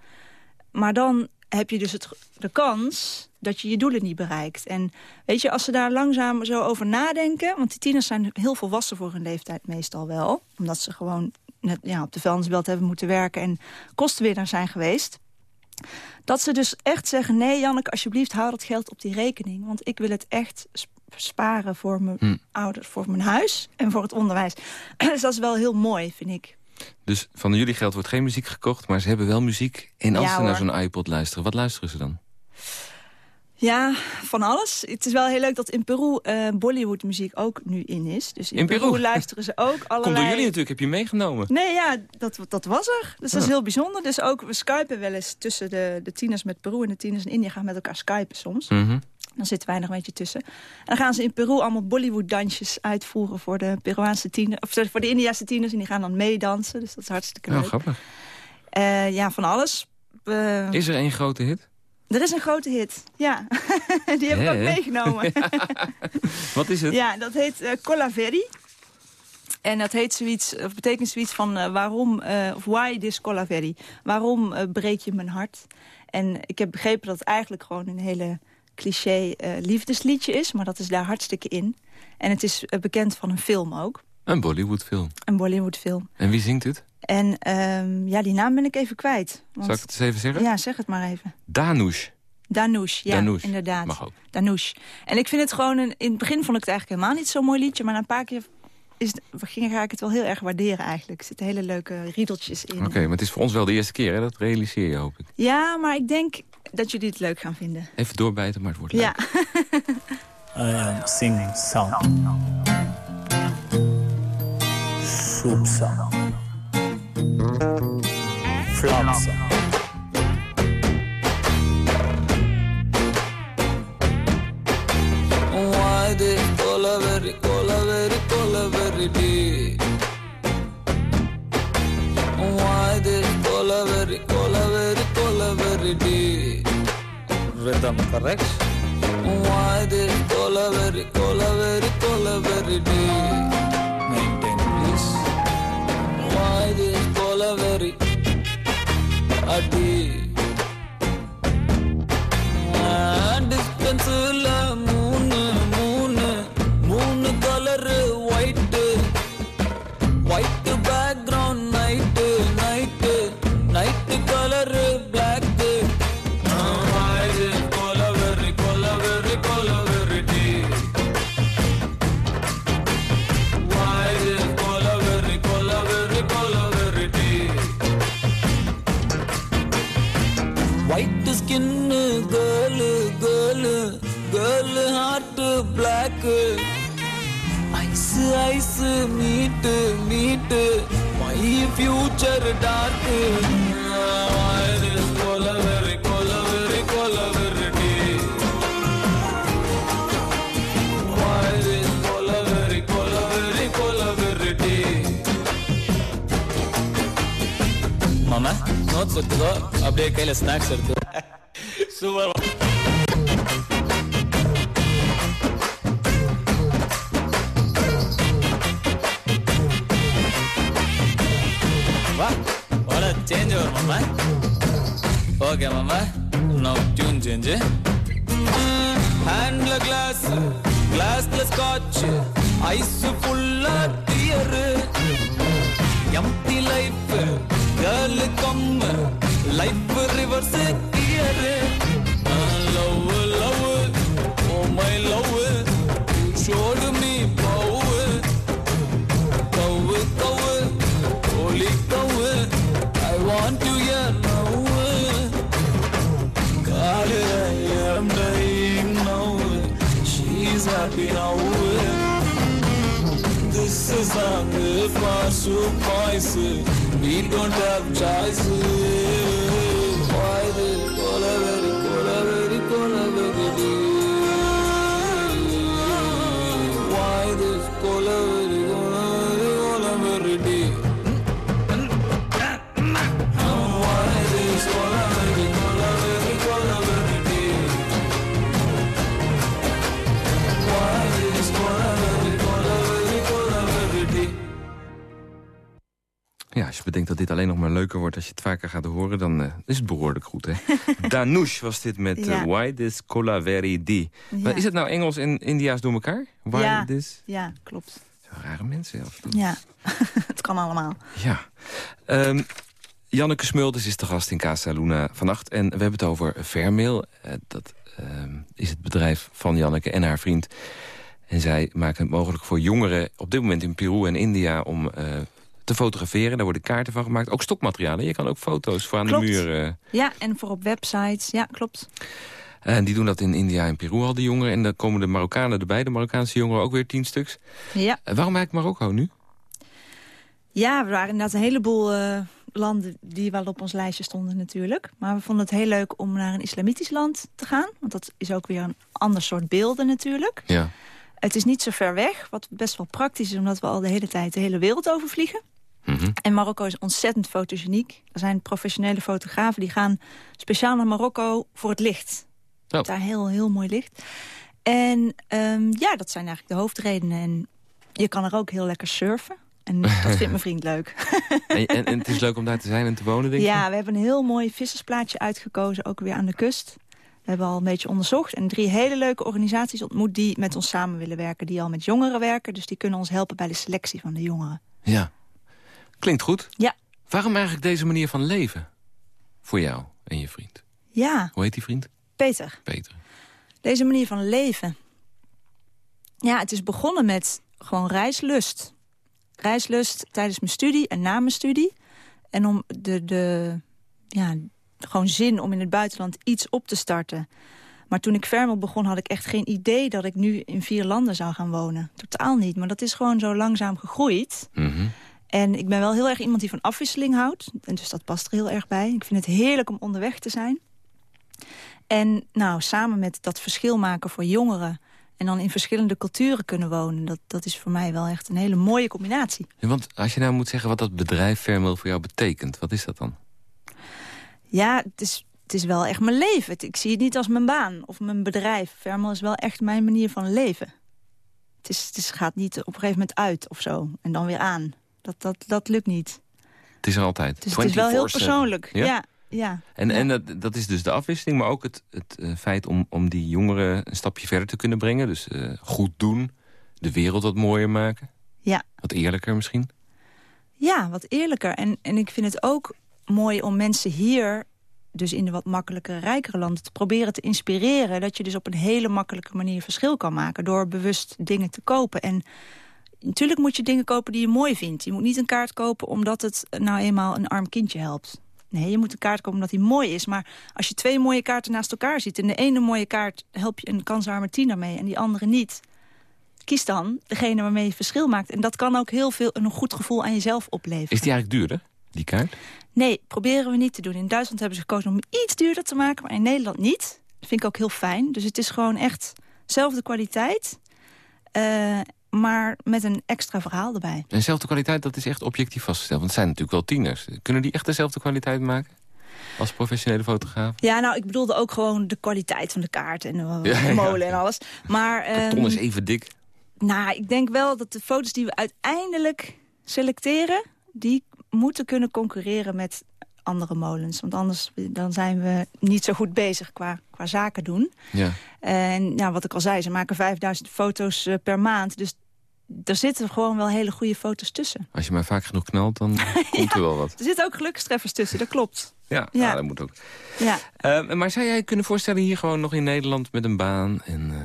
Maar dan heb je dus het, de kans dat je je doelen niet bereikt. En weet je, als ze daar langzaam zo over nadenken... want die tieners zijn heel volwassen voor hun leeftijd meestal wel. Omdat ze gewoon net, ja, op de vuilnisbelt hebben moeten werken... en kostenwinnaar zijn geweest. Dat ze dus echt zeggen... nee, Janneke, alsjeblieft, hou dat geld op die rekening. Want ik wil het echt sp- sparen voor mijn Hm. ouders, voor mijn huis... en voor het onderwijs. [CLEARS THROAT] dus dat is wel heel mooi, vind ik. Dus van jullie geld wordt geen muziek gekocht, maar ze hebben wel muziek. En als Ja, ze naar zo'n iPod luisteren, wat luisteren ze dan? Ja, van alles. Het is wel heel leuk dat in Peru eh Bollywood-muziek ook nu in is. Dus in, In Peru? luisteren ze ook allerlei... [LAUGHS] Komt door jullie natuurlijk, heb je meegenomen. Nee, ja, dat, dat was er. Dus dat is Ja. heel bijzonder. Dus ook, we skypen wel eens tussen de, de tieners met Peru en de tieners in India gaan met elkaar skypen soms. Mhm. Dan zitten wij nog een beetje tussen. En dan gaan ze in Peru allemaal Bollywood-dansjes uitvoeren voor de Peruaanse tieners, of sorry, voor de Indiase tieners. En die gaan dan meedansen, dus dat is hartstikke Oh, leuk. grappig. Eh, ja, van alles. Is er één grote hit? Er is een grote hit, ja. [LAUGHS] die heb ik ook meegenomen. [LAUGHS] Wat is het? Ja, dat heet eh Colaveri. En dat heet zoiets, of betekent zoiets van eh, waarom, of why this Colaveri? Waarom breek je mijn hart? En ik heb begrepen dat het eigenlijk gewoon een hele cliché eh, liefdesliedje is. Maar dat is daar hartstikke in. En het is eh, bekend van een film ook. Een Bollywoodfilm. Een Bollywoodfilm. En wie zingt het? En ehm, ja, die naam ben ik even kwijt. Want- Zal ik het eens even zeggen? Ja, zeg het maar even. Danush. Danush, ja, Danush. inderdaad. Mag ook. Danush. En ik vind het gewoon, een, in het begin vond ik het eigenlijk helemaal niet zo'n mooi liedje. Maar na een paar keer is, ga ik het wel heel erg waarderen eigenlijk. Er zitten hele leuke riedeltjes in. Oké, maar het is voor ons wel de eerste keer, hè? Dat realiseer je, hoop ik. Ja, maar ik denk dat jullie het leuk gaan vinden. Even doorbijten, maar het wordt leuk. Ja. [LAUGHS] I am singing song. Soup song. Flop song. Correct? Why this cola very, cola very, cola very deep? Notes அப்படியே கையில ஸ்நாக்ஸ் எடுத்து. சூப்பர் வா வர சேஞ்ச் வரும் மாமா. Okay மாமா. No tune change ஹேண்ட்ல glass கிளாஸ்ல ஸ்காட்ச் ஐஸ் ஃபுல்லா dear empty life girl gum life reverse here ah love love. Oh my love. Show me power. Power power. Holy power. I want you here now. God i am dying now. She's happy now. This is a good part surprise we don't have choice. Je bedenkt dat dit alleen nog maar leuker wordt als je het vaker gaat horen... dan eh, is het behoorlijk goed, hè? [LAUGHS] Danouche was dit met eh, Ja. Why This Colaveri Di. Maar is het nou Engels en India's door elkaar? Why Ja. This? Ja, klopt. Zo rare mensen toe. Ja, [LAUGHS] het kan allemaal. Ja. Ehm, Janneke Smulders is de gast in Casa Luna vannacht. En we hebben het over Vermail. Eh, dat ehm, is het bedrijf van Janneke en haar vriend. En zij maken het mogelijk voor jongeren op dit moment in Peru en India... om te fotograferen. Daar worden kaarten van gemaakt. Ook stokmaterialen. Je kan ook foto's voor aan Klopt. de muur... eh, Ja, en voor op websites. Ja, klopt. en die doen dat in India en Peru al, die jongeren. En dan komen de Marokkanen erbij, de Marokkaanse jongeren ook weer tien stuks. Ja, Eh, waarom eigenlijk Marokko nu? ja we waren inderdaad een heleboel eh, landen die wel op ons lijstje stonden natuurlijk. Maar we vonden het heel leuk om naar een islamitisch land te gaan. Want dat is ook weer een ander soort beelden natuurlijk. Ja. Het is niet zo ver weg, wat best wel praktisch is... omdat we al de hele tijd de hele wereld overvliegen. En Marokko is ontzettend fotogeniek. Er zijn professionele fotografen die gaan speciaal naar Marokko voor het licht. Oh. Daar heel, heel mooi licht. En ehm, ja, dat zijn eigenlijk de hoofdredenen. En je kan er ook heel lekker surfen. En dat [LAUGHS] vindt mijn vriend leuk. En, en, en het is leuk om daar te zijn en te wonen, denk je? Ja, we hebben een heel mooi vissersplaatje uitgekozen, ook weer aan de kust. We hebben al een beetje onderzocht en drie hele leuke organisaties ontmoet... die met ons samen willen werken, die al met jongeren werken. Dus die kunnen ons helpen bij de selectie van de jongeren. Ja. Klinkt goed. Ja. Waarom eigenlijk deze manier van leven? Voor jou en je vriend. Ja, Hoe heet die vriend? Peter. Peter. Deze manier van leven. Ja, het is begonnen met gewoon reislust. reislust tijdens mijn studie en na mijn studie. En om de, de ja, gewoon zin om in het buitenland iets op te starten. Maar toen ik Vermel begon had ik echt geen idee dat ik nu in vier landen zou gaan wonen. Totaal niet, maar dat is gewoon zo langzaam gegroeid. Mhm. En ik ben wel heel erg iemand die van afwisseling houdt. En dus dat past er heel erg bij. Ik vind het heerlijk om onderweg te zijn. En nou, samen met dat verschil maken voor jongeren... en dan in verschillende culturen kunnen wonen... dat, dat is voor mij wel echt een hele mooie combinatie. Ja, Want als je nou moet zeggen wat dat bedrijf Fairmail voor jou betekent... wat is dat dan? Ja, het is, het is wel echt mijn leven. Ik zie het niet als mijn baan of mijn bedrijf. Vermel is wel echt mijn manier van leven. Het, is, het is, gaat niet op een gegeven moment uit of zo. En dan weer aan. Dat, dat, dat lukt niet. Het is er altijd. Dus het is wel heel 24/7. persoonlijk. Ja? Ja, ja. En, Ja. en dat, dat is dus de afwisseling, maar ook het, het eh, feit om, om die jongeren een stapje verder te kunnen brengen. Dus eh, goed doen, de wereld wat mooier maken. Ja. Wat eerlijker misschien. Ja, wat eerlijker. En, en ik vind het ook mooi om mensen hier, dus in de wat makkelijke, rijkere landen, te proberen te inspireren. Dat je dus op een hele makkelijke manier verschil kan maken door bewust dingen te kopen. En natuurlijk moet je dingen kopen die je mooi vindt. Je moet niet een kaart kopen omdat het nou eenmaal een arm kindje helpt. Nee, je moet een kaart kopen omdat die mooi is. Maar als je twee mooie kaarten naast elkaar ziet... en de ene mooie kaart help je een kansarme tiener mee en die andere niet... kies dan degene waarmee je verschil maakt. En dat kan ook heel veel een goed gevoel aan jezelf opleveren. Is die eigenlijk duurder, die kaart? Nee, proberen we niet te doen. In Duitsland hebben ze gekozen om iets duurder te maken, maar in Nederland niet. Dat vind ik ook heel fijn. Dus het is gewoon echt dezelfde kwaliteit, eh, maar met een extra verhaal erbij. Dezelfde kwaliteit, dat is echt objectief vastgesteld. Want het zijn natuurlijk wel tieners. Kunnen die echt dezelfde kwaliteit maken? Als professionele fotograaf? Ja, nou, ik bedoelde ook gewoon de kwaliteit van de kaart en de, [LAUGHS] Ja, de ja, molen ja. en alles. Maar Karton ehm, is even dik. nou, ik denk wel dat de foto's die we uiteindelijk selecteren... die moeten kunnen concurreren met andere molens. Want anders dan zijn we niet zo goed bezig qua, qua zaken doen. Ja. En ja, wat ik al zei, ze maken 5000 foto's eh, per maand. Dus er zitten gewoon wel hele goede foto's tussen. Als je maar vaak genoeg knalt, dan [LAUGHS] komt er wel wat. Er zitten ook gelukstreffers tussen, dat klopt. Ja, Ja. nou, dat moet ook. Ja. Eh, maar zou jij kunnen voorstellen hier gewoon nog in Nederland met een baan... en, eh,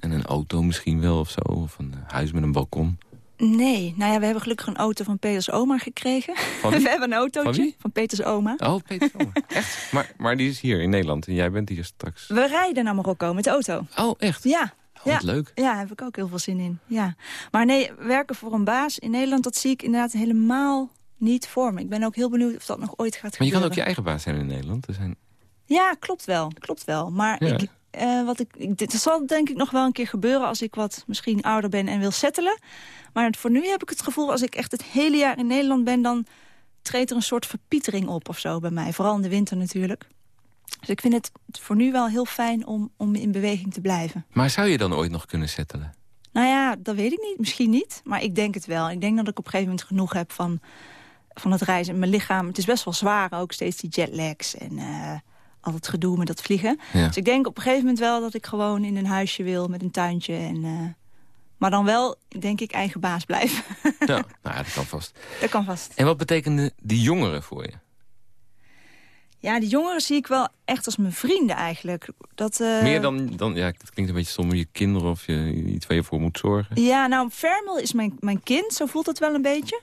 en een auto misschien wel of zo? Of een eh, huis met een balkon? Nee, nou ja, we hebben gelukkig een auto van Peters oma gekregen. [LAUGHS] We hebben een autootje Van Peters oma. Oh, Peter Zomer. [LAUGHS] Echt? Maar, maar die is hier in Nederland en jij bent hier straks. We rijden naar Marokko met de auto. Oh, echt? Ja. Oh, wat ja. leuk. Ja, daar heb ik ook heel veel zin in. Ja. Maar nee, werken voor een baas in Nederland, dat zie ik inderdaad helemaal niet voor me. Ik ben ook heel benieuwd of dat nog ooit gaat Maar je gebeuren. kan ook je eigen baas zijn in Nederland. Er zijn... Ja, klopt wel. Klopt wel. Maar Ja. ik, eh, wat ik, dit zal denk ik nog wel een keer gebeuren als ik wat misschien ouder ben en wil settelen. Maar voor nu heb ik het gevoel, als ik echt het hele jaar in Nederland ben... dan treedt er een soort verpietering op of zo bij mij. Vooral in de winter natuurlijk. Dus ik vind het voor nu wel heel fijn om, om in beweging te blijven. Maar zou je dan ooit nog kunnen settelen? Nou ja, dat weet ik niet. Misschien niet. Maar ik denk het wel. Ik denk dat ik op een gegeven moment genoeg heb van, van het reizen. Mijn lichaam, het is best wel zwaar ook. Steeds die jetlags en eh, al het gedoe met dat vliegen. Ja. Dus ik denk op een gegeven moment wel dat ik gewoon in een huisje wil met een tuintje. En, eh, maar dan wel, denk ik, eigen baas blijven. Ja, [LAUGHS] nou ja, dat kan vast. dat kan vast. En wat betekenen die jongeren voor je? Ja, die jongeren zie ik wel echt als mijn vrienden eigenlijk. Dat, eh, Meer dan, dan, ja, dat klinkt een beetje stom, je kinderen of je iets waar je voor moet zorgen. Ja, nou, Vermel is mijn, mijn kind. Zo voelt het wel een beetje.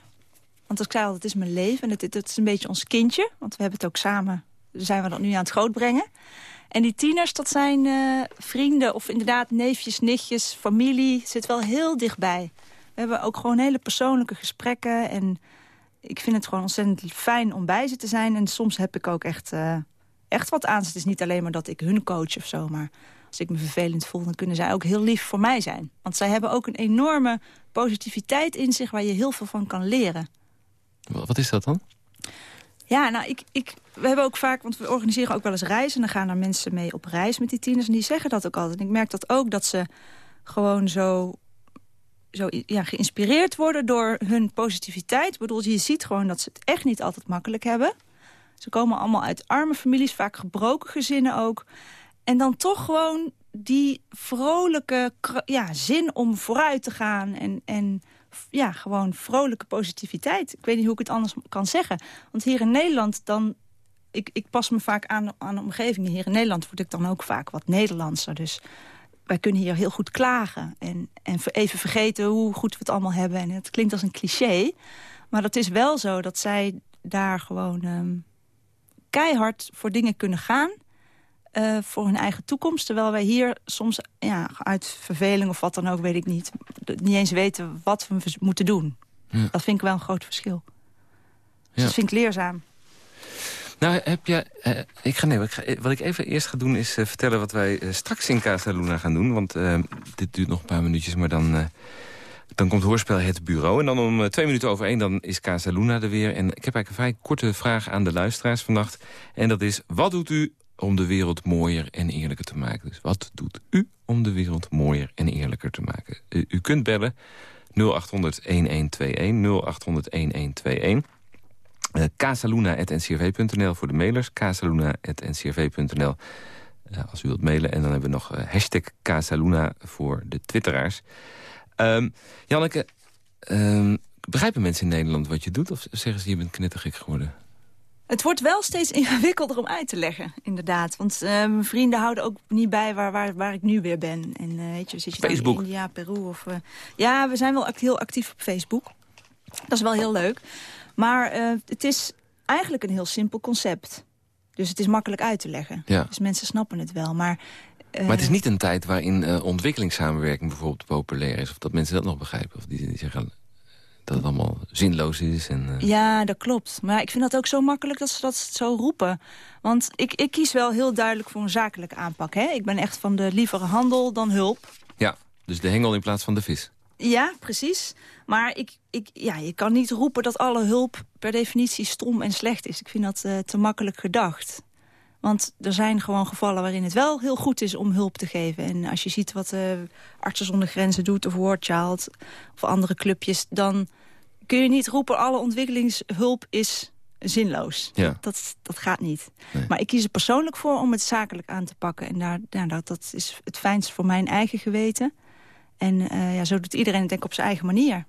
Want als ik zei al, het is mijn leven. En het, het is een beetje ons kindje. Want we hebben het ook samen, zijn we dat nu aan het grootbrengen. En die tieners, dat zijn eh, vrienden of inderdaad neefjes, nichtjes, familie. Zit wel heel dichtbij. We hebben ook gewoon hele persoonlijke gesprekken. En ik vind het gewoon ontzettend fijn om bij ze te zijn. En soms heb ik ook echt, eh, echt wat aan. Het is niet alleen maar dat ik hun coach of zo, maar als ik me vervelend voel... dan kunnen zij ook heel lief voor mij zijn. Want zij hebben ook een enorme positiviteit in zich... waar je heel veel van kan leren. Wat is dat dan? Ja, nou, ik, ik, we hebben ook vaak, want we organiseren ook wel eens reizen... en dan gaan er mensen mee op reis met die tieners... en die zeggen dat ook altijd. En ik merk dat ook, dat ze gewoon zo, zo ja, geïnspireerd worden... door hun positiviteit. Ik bedoel, je ziet gewoon dat ze het echt niet altijd makkelijk hebben. Ze komen allemaal uit arme families, vaak gebroken gezinnen ook. En dan toch gewoon die vrolijke ja, zin om vooruit te gaan... en, en ja, gewoon vrolijke positiviteit. Ik weet niet hoe ik het anders kan zeggen. Want hier in Nederland, dan... Ik, ik pas me vaak aan, aan de omgeving. Hier in Nederland word ik dan ook vaak wat Nederlandser. Dus wij kunnen hier heel goed klagen. En, en even vergeten hoe goed we het allemaal hebben. En het klinkt als een cliché. Maar dat is wel zo dat zij daar gewoon ehm, keihard voor dingen kunnen gaan. Eh, voor hun eigen toekomst. Terwijl wij hier soms ja, uit verveling of wat dan ook, weet ik niet... niet eens weten wat we moeten doen. Ja. Dat vind ik wel een groot verschil. Dus Ja. dat vind ik leerzaam. Nou, heb je... eh, ik ga, nee, wat ik, ga, wat ik even eerst ga doen is eh, vertellen wat wij eh, straks in Casa Luna gaan doen. Want eh, dit duurt nog een paar minuutjes, maar dan, eh, dan komt hoorspel Het Bureau. En dan om eh, twee minuten over één dan is Casa Luna er weer. En ik heb eigenlijk een vrij korte vraag aan de luisteraars vannacht. En dat is, wat doet u om de wereld mooier en eerlijker te maken? Dus wat doet u om de wereld mooier en eerlijker te maken? U, kunt bellen 0800-1121, 0800-1121... Uh, casaluna.ncrv.nl voor de mailers. casaluna.ncrv.nl uh, als u wilt mailen. En dan hebben we nog uh, hashtag Casaluna voor de twitteraars. Um, Janneke, um, begrijpen mensen in Nederland wat je doet? Of zeggen ze, je bent knettergek geworden? Het wordt wel steeds [LAUGHS] ingewikkelder om uit te leggen, inderdaad. Want uh, mijn vrienden houden ook niet bij waar, waar, waar ik nu weer ben. En uh, weet je, zit je Facebook. in India, Peru of... Uh, ja, we zijn wel act heel actief op Facebook. Dat is wel heel leuk. Maar het is eigenlijk een heel simpel concept. Dus het is makkelijk uit te leggen. Ja. Dus mensen snappen het wel. Maar, maar het is niet een tijd waarin ontwikkelingssamenwerking bijvoorbeeld populair is. Of dat mensen dat nog begrijpen. Of die, die zeggen dat het allemaal zinloos is. En, uh... Ja, dat klopt. Maar ik vind dat ook zo makkelijk dat ze dat zo roepen. Want ik, ik kies wel heel duidelijk voor een zakelijke aanpak. Hè? Ik ben echt van de lievere handel dan hulp. Ja, dus de hengel in plaats van de vis. Ja, precies. Maar ik, ik, ja, je kan niet roepen dat alle hulp per definitie stom en slecht is. Ik vind dat uh, te makkelijk gedacht. Want er zijn gewoon gevallen waarin het wel heel goed is om hulp te geven. En als je ziet wat uh, Artsen zonder Grenzen doet of War Child of andere clubjes... dan kun je niet roepen alle ontwikkelingshulp is zinloos. Ja. Dat, dat gaat niet. Nee. Maar ik kies er persoonlijk voor om het zakelijk aan te pakken. En daar, ja, dat, dat is het fijnst voor mijn eigen geweten. En uh, ja, zo doet iedereen het denk ik op zijn eigen manier.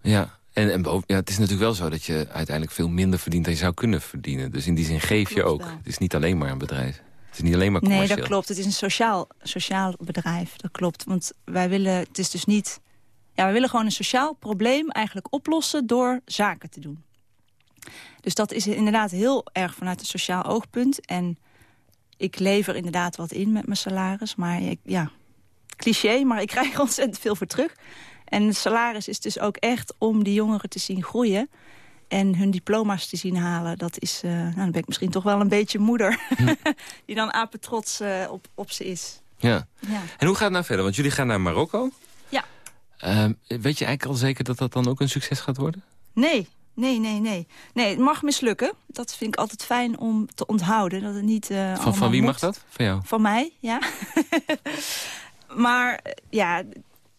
Ja, en, en boven, ja, het is natuurlijk wel zo dat je uiteindelijk veel minder verdient dan je zou kunnen verdienen. Dus in die zin geef je ook. Het is niet alleen maar een bedrijf. Het is niet alleen maar commercieel. Nee, dat klopt. Het is een sociaal, sociaal bedrijf. Dat klopt. Want wij willen, het is dus niet... Ja, wij willen gewoon een sociaal probleem eigenlijk oplossen door zaken te doen. Dus dat is inderdaad heel erg vanuit een sociaal oogpunt. En ik lever inderdaad wat in met mijn salaris. Maar ik, ja, cliché, maar ik krijg er [LAUGHS] ontzettend veel voor terug. En het salaris is dus ook echt om die jongeren te zien groeien. En hun diploma's te zien halen. Dat is, uh, nou, dan ben ik misschien toch wel een beetje moeder. Hm. [LAUGHS] die dan apetrots uh, op, op ze is. Ja. ja. En hoe gaat het nou verder? Want jullie gaan naar Marokko. Ja. Uh, weet je eigenlijk al zeker dat dat dan ook een succes gaat worden? Nee, nee, nee, nee. Nee, het mag mislukken. Dat vind ik altijd fijn om te onthouden. Dat het niet, uh, van, van wie moet. mag dat? Van jou? Van mij, ja. [LAUGHS] maar ja,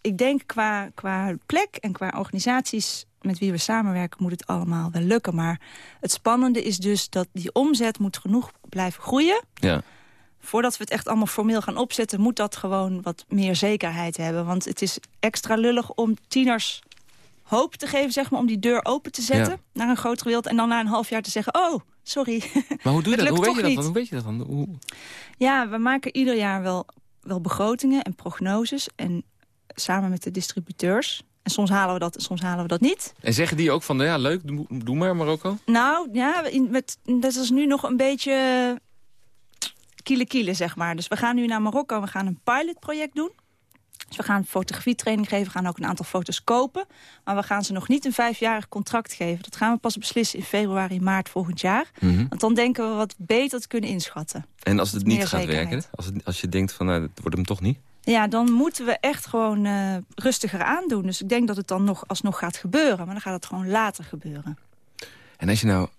ik denk qua, qua plek en qua organisaties met wie we samenwerken moet het allemaal wel lukken. Maar het spannende is dus dat die omzet moet genoeg blijven groeien. Ja. Voordat we het echt allemaal formeel gaan opzetten... moet dat gewoon wat meer zekerheid hebben. Want het is extra lullig om tieners hoop te geven... Zeg maar, om die deur open te zetten ja. naar een grotere wereld... en dan na een half jaar te zeggen... oh, sorry, [LAUGHS] Maar hoe doe je dat? Hoe weet je dat, dan? hoe weet je dat dan? Hoe... Ja, we maken ieder jaar wel, wel begrotingen en prognoses... en samen met de distributeurs... En soms halen we dat en soms halen we dat niet. En zeggen die ook van, ja, leuk, doe, maar Marokko? Nou, ja, met, dat is nu nog een beetje kiele kiele, zeg maar. Dus we gaan nu naar Marokko, we gaan een pilotproject doen. Dus we gaan fotografietraining geven, we gaan ook een aantal foto's kopen. Maar we gaan ze nog niet een vijfjarig contract geven. Dat gaan we pas beslissen in februari, maart volgend jaar. Mm -hmm. Want dan denken we wat beter te kunnen inschatten. En als het niet gaat werken? Als, het, als je denkt van, nou, dat wordt hem toch niet? Ja, dan moeten we echt gewoon uh, rustiger aandoen. Dus ik denk dat het dan nog alsnog gaat gebeuren. Maar dan gaat het gewoon later gebeuren. En als je nou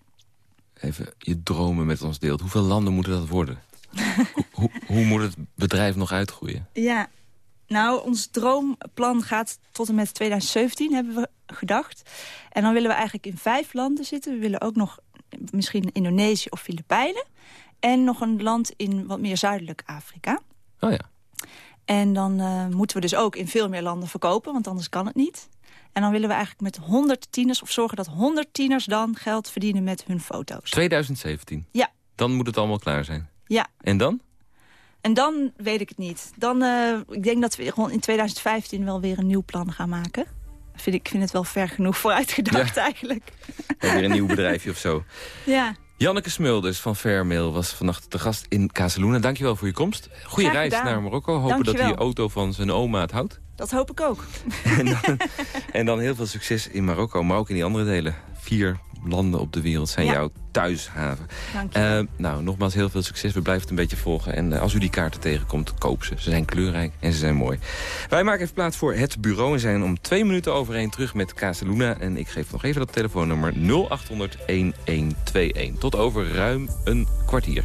even je dromen met ons deelt... hoeveel landen moeten dat worden? [LAUGHS] hoe, hoe, hoe moet het bedrijf nog uitgroeien? Ja, nou, ons droomplan gaat tot en met 2017, hebben we gedacht. En dan willen we eigenlijk in vijf landen zitten. We willen ook nog misschien Indonesië of Filipijnen. En nog een land in wat meer zuidelijk Afrika. Oh ja. En dan uh, moeten we dus ook in veel meer landen verkopen, want anders kan het niet. En dan willen we eigenlijk met 100 tieners, of zorgen dat 100 tieners dan geld verdienen met hun foto's. 2017? Ja. Dan moet het allemaal klaar zijn? Ja. En dan? En dan weet ik het niet. Dan, eh, ik denk dat we gewoon in 2015 wel weer een nieuw plan gaan maken. Vind ik vind het wel ver genoeg [LAUGHS] vooruitgedacht Ja. eigenlijk. En weer een nieuw bedrijfje of zo. Ja, Janneke Smulders van Fairmail was vannacht de gast in Casaluna. Dankjewel voor je komst. Goeie Graag reis naar Marokko. Hopen dat die auto van zijn oma het houdt. dat hoop ik ook. [LAUGHS] en, dan, en dan heel veel succes in Marokko, maar ook in die andere delen. Vier landen op de wereld zijn Ja. jouw thuishaven. Dank je. Eh, nou, nogmaals heel veel succes. We blijven het een beetje volgen. En eh, als u die kaarten tegenkomt, koop ze. Ze zijn kleurrijk en ze zijn mooi. Wij maken even plaats voor het bureau. En zijn om twee minuten over één terug met Casaluna. En ik geef nog even dat telefoonnummer 0800 1121. Tot over ruim een kwartier.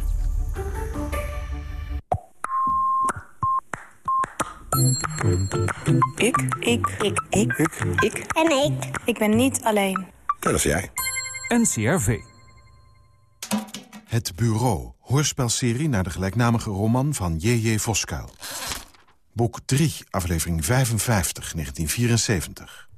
Ik. Ik. Ik. Ik. Ik. En ik. Ik ben niet alleen. Dat is jij. NCRV. Het Bureau, hoorspelserie naar de gelijknamige roman van J.J. Voskuil. Boek 3, aflevering 55, 1974.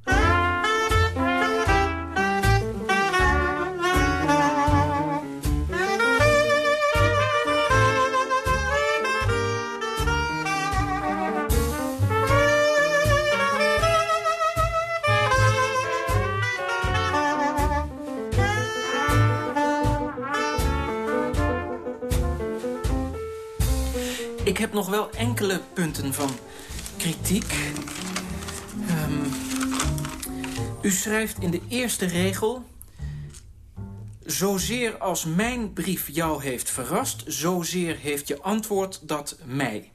Ik heb nog wel enkele punten van kritiek. Ehm, u schrijft in de eerste regel... Zozeer als mijn brief jou heeft verrast... zozeer heeft je antwoord dat mij.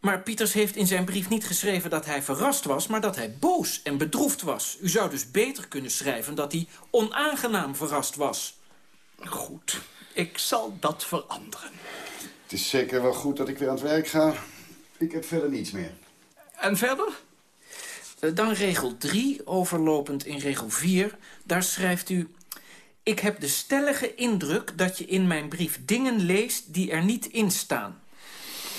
Maar Pieters heeft in zijn brief niet geschreven dat hij verrast was... maar dat hij boos en bedroefd was. U zou dus beter kunnen schrijven dat hij onaangenaam verrast was. Goed, ik zal dat veranderen. Het is zeker wel goed dat ik weer aan het werk ga. Ik heb verder niets meer. En verder? Eh, Dan regel 3, overlopend in regel 4. Daar schrijft u... Ik heb de stellige indruk dat je in mijn brief dingen leest die er niet in staan.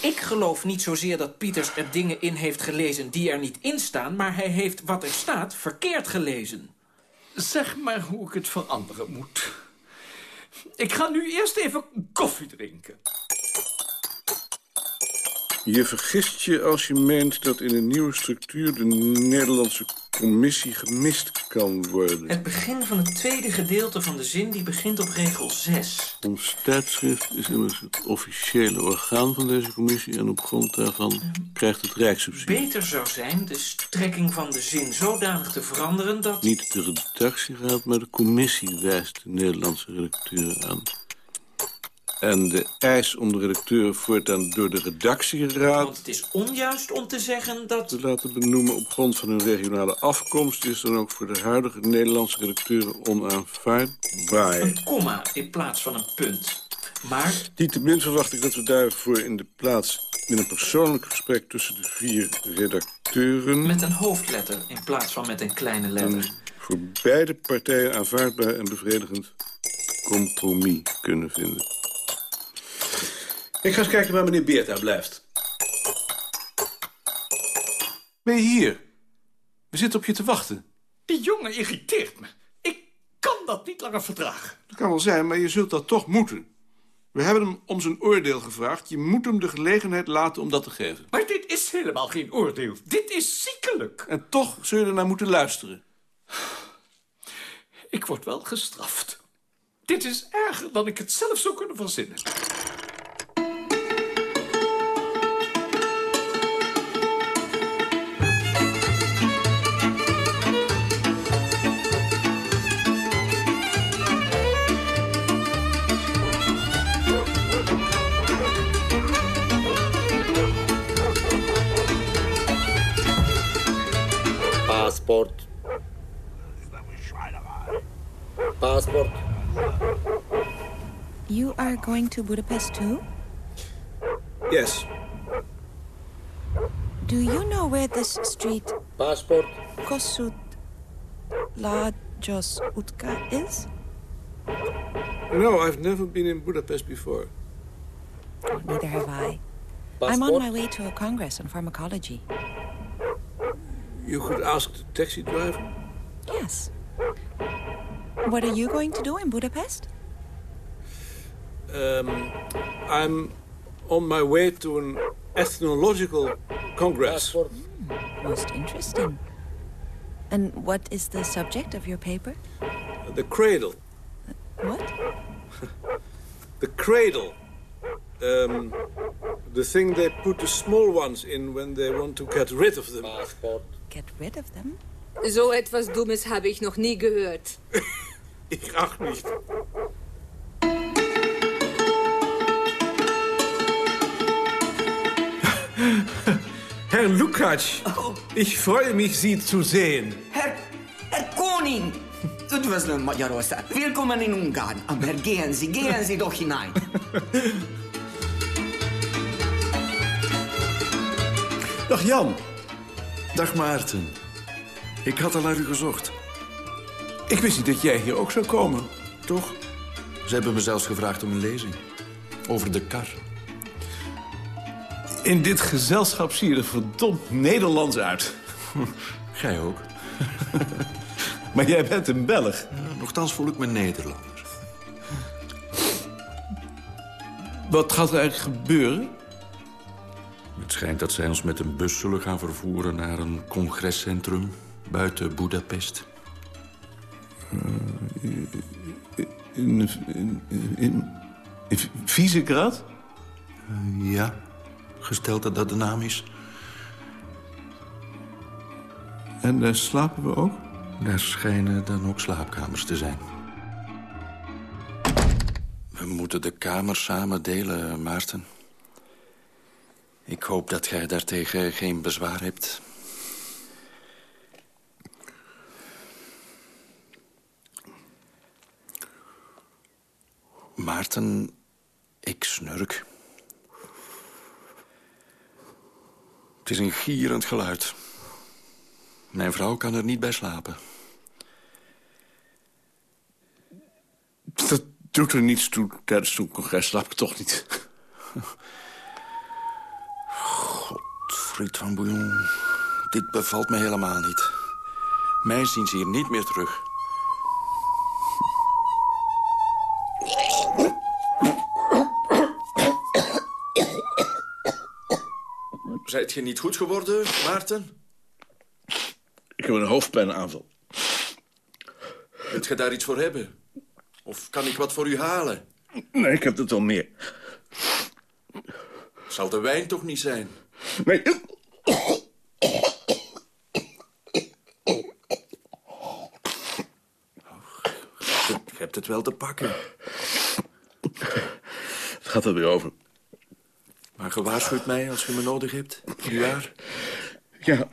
Ik geloof niet zozeer dat Pieters er dingen in heeft gelezen die er niet in staan... maar hij heeft wat er staat verkeerd gelezen. Zeg maar hoe ik het veranderen moet. Ik ga nu eerst even koffie drinken. Je vergist je als je meent dat in een nieuwe structuur de Nederlandse commissie gemist kan worden. Het begin van het tweede gedeelte van de zin die begint op regel 6. Ons tijdschrift is immers het officiële orgaan van deze commissie... en op grond daarvan krijgt het rijkssubsidie. Beter zou zijn de strekking van de zin zodanig te veranderen dat... Niet de redactieraad, maar de commissie wijst de Nederlandse redacteur aan. En de eis om de redacteur voortaan door de redactieraad... Want het is onjuist om te zeggen dat... te laten benoemen op grond van hun regionale afkomst... is dan ook voor de huidige Nederlandse redacteuren onaanvaardbaar. Een komma in plaats van een punt. Maar Niettemin verwacht ik dat we daarvoor in de plaats... in een persoonlijk gesprek tussen de vier redacteuren... met een hoofdletter in plaats van met een kleine een letter. voor beide partijen aanvaardbaar en bevredigend compromis kunnen vinden. Ik ga eens kijken waar meneer Beerta blijft. Ben je hier? We zitten op je te wachten. Die jongen irriteert me. Ik kan dat niet langer verdragen. Dat kan wel zijn, maar je zult dat toch moeten. We hebben hem om zijn oordeel gevraagd. Je moet hem de gelegenheid laten om dat te geven. Maar dit is helemaal geen oordeel. Dit is ziekelijk. En toch zul je er naar moeten luisteren. Ik word wel gestraft. Dit is erger dan ik het zelf zou kunnen verzinnen. Passport. Passport. You are going to Budapest too? Yes. Do you know where this street Passport. Kossuth Lajos Utka is? No, I've never been in Budapest before. Neither have I. I'm on my way to a congress on pharmacology. You could ask the taxi driver. Yes. What are you going to do in Budapest? Um, I'm on my way to an ethnological congress. Most interesting. And what is the subject of your paper? The cradle. What? [LAUGHS] The cradle. Um, the thing they put the small ones in when they want to get rid of them. Get rid of them? So etwas Dummes habe ich noch nie gehört. [LAUGHS] Ich auch nicht. [LAUGHS] Herr Lukács, ich freue mich, Sie zu sehen. Herr, Herr Koning! Üdvözlöm Magyarország! Willkommen in Ungarn! Aber gehen Sie, gehen Sie doch hinein! [LAUGHS] Dag Jan. Dag Maarten. Ik had al naar u gezocht. Ik wist niet dat jij hier ook zou komen. Toch? Ze hebben me zelfs gevraagd om een lezing. Over de kar. In dit gezelschap zie je er verdomd Nederlands uit. [LAUGHS] Gij ook. [LAUGHS] maar jij bent een Belg. nochtans voel ik me Nederlander. Wat gaat er eigenlijk gebeuren? Het schijnt dat zij ons met een bus zullen gaan vervoeren... naar een congrescentrum buiten Budapest. in, in, in, in, in Visegrad? Uh, ja, gesteld dat dat de naam is. En daar slapen we ook? Daar schijnen dan ook slaapkamers te zijn. We moeten de kamer samen delen, Maarten. Ik hoop dat gij daartegen geen bezwaar hebt. Maarten, ik snurk. Het is een gierend geluid. Mijn vrouw kan er niet bij slapen. Dat doet er niets toe. Tijdens zo'n congres slaap toch niet. Godfried van Bouillon, dit bevalt me helemaal niet. Mij zien ze hier niet meer terug. Zijt je niet goed geworden, Maarten? Ik heb een hoofdpijnaanval. Wilt je daar iets voor hebben? Of kan ik wat voor u halen? Nee, ik heb het al meer. Zal de wijn toch niet zijn? Nee. Je hebt het wel te pakken. Het gaat er weer over. Maar gewaarschuwt mij als je me nodig hebt, nietwaar? Ja.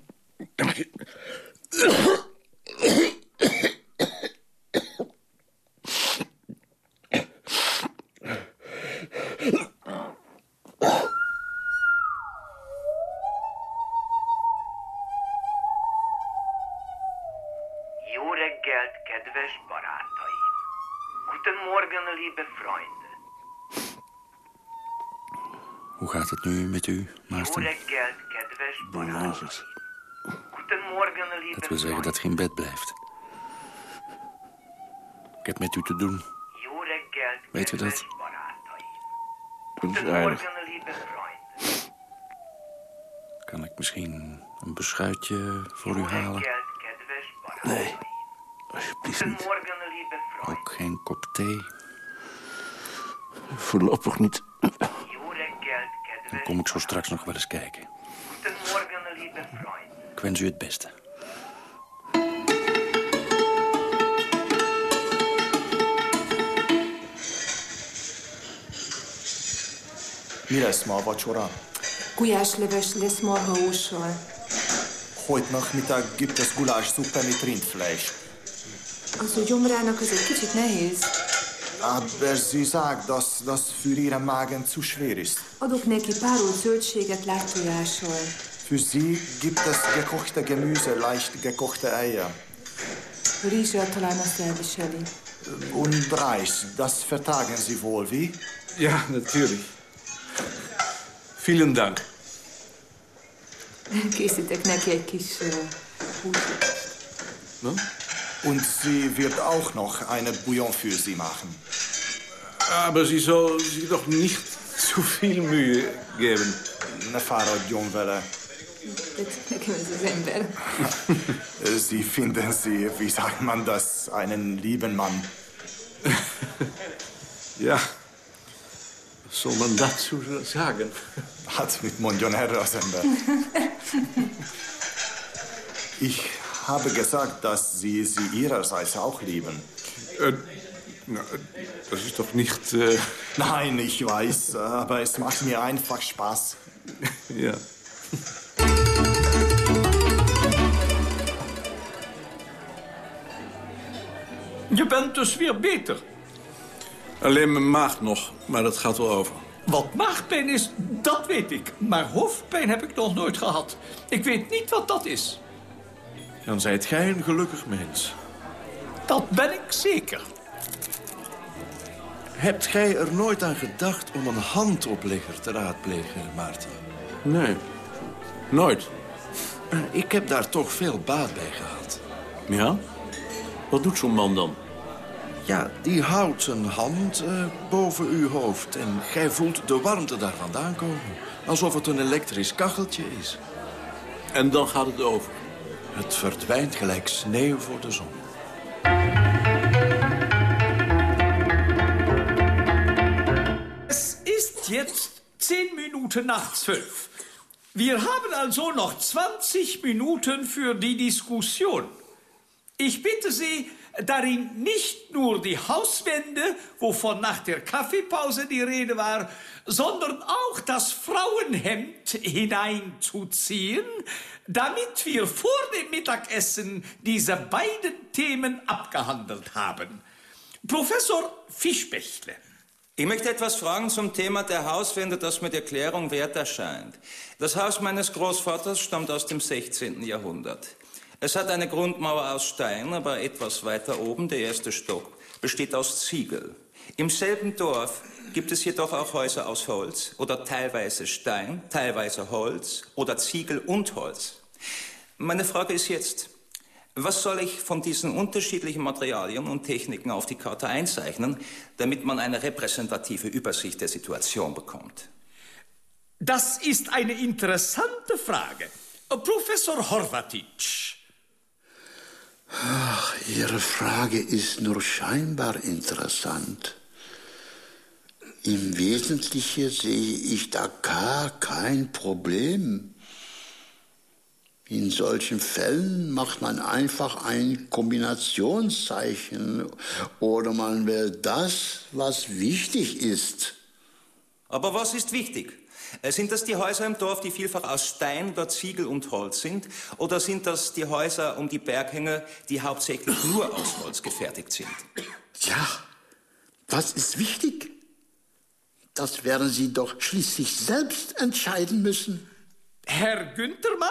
In bed blijft. Ik heb met u te doen. Weet u dat? aardig. Kan ik misschien een beschuitje voor u halen? Nee, alsjeblieft niet. Ook geen kop thee. Voorlopig niet. Dan kom ik zo straks nog wel eens kijken. Ik wens u het beste. Mi lesz ma a vacsora? Gulyásleves lesz marhahússal. Heute Nachmittag gibt es Gulaschsuppe mit Rindfleisch. Az, hogy gyomrának, az egy kicsit nehéz. Aber sie sagt, dass das für ihren Magen zu schwer ist. Adok neki párolt zöldséget láttojással. Für sie gibt es gekochte Gemüse, leicht gekochte Eier. Rizsel talán azt elviseli. Und Reis, das vertagen sie wohl, wie? Ja, natuurlijk. Vielen Dank. Készítek neki egy kis uh, húsot. No? Und sie wird auch noch eine Bouillon für sie machen. Aber sie soll sich doch nicht [LAUGHS] zu viel Mühe geben. Jungwelle. Das können Sie sehen, wer. [LAUGHS] Sie finden Sie, wie sagt man das, einen lieben Mann. [LAUGHS] Ja, soll man dazu sagen? [LAUGHS] Hat mit Millionär Rosenberg. [LAUGHS] Ich habe gesagt, dass Sie sie Ihrerseits auch lieben. Äh, na, das ist doch nicht... Äh... [LAUGHS] Nein, ich weiß, aber es macht mir einfach Spaß. Ja. Je bent dus weer beter. Alleen mijn maag nog, maar dat gaat wel over. Wat maagpijn is, dat weet ik. Maar hoofdpijn heb ik nog nooit gehad. Ik weet niet wat dat is. Dan zijt gij een gelukkig mens. Dat ben ik zeker. Hebt gij er nooit aan gedacht om een handoplegger te raadplegen, Maarten? Nee, nooit. Ik heb daar toch veel baat bij gehad. Ja? Wat doet zo'n man dan? Ja, die houdt zijn hand eh, boven uw hoofd en gij voelt de warmte daar vandaan komen. Alsof het een elektrisch kacheltje is. En dan gaat het over? Het verdwijnt gelijk sneeuw voor de zon. Es ist jetzt zehn Minuten nach zwölf. Wir haben also noch 20 Minuten für die Diskussion. Ich bitte Sie, darin nicht nur die Hauswände, wovon nach der Kaffeepause die Rede war, sondern auch das Frauenhemd hineinzuziehen, damit wir vor dem Mittagessen diese beiden Themen abgehandelt haben. Professor Fischbächle. Ich möchte etwas fragen zum Thema der Hauswände, das mir der Klärung wert erscheint. Das Haus meines Großvaters stammt aus dem 16. Jahrhundert. Es hat eine Grundmauer aus Stein, aber etwas weiter oben, der erste Stock, besteht aus Ziegel. Im selben Dorf gibt es jedoch auch Häuser aus Holz oder teilweise Stein, teilweise Holz oder Ziegel und Holz. Meine Frage ist jetzt, was soll ich von diesen unterschiedlichen Materialien und Techniken auf die Karte einzeichnen, damit man eine repräsentative Übersicht der Situation bekommt? Das ist eine interessante Frage. Professor Horvatic. Ach, Ihre Frage ist nur scheinbar interessant. Im Wesentlichen sehe ich da gar kein Problem. In solchen Fällen macht man einfach ein Kombinationszeichen oder man wählt das, was wichtig ist. Aber was ist wichtig? Äh, Sind das die Häuser im Dorf, die vielfach aus Stein oder Ziegel und Holz sind? Oder sind das die Häuser um die Berghänge, die hauptsächlich nur aus Holz gefertigt sind? Ja, was ist wichtig? Das werden Sie doch schließlich selbst entscheiden müssen. Herr Günthermann?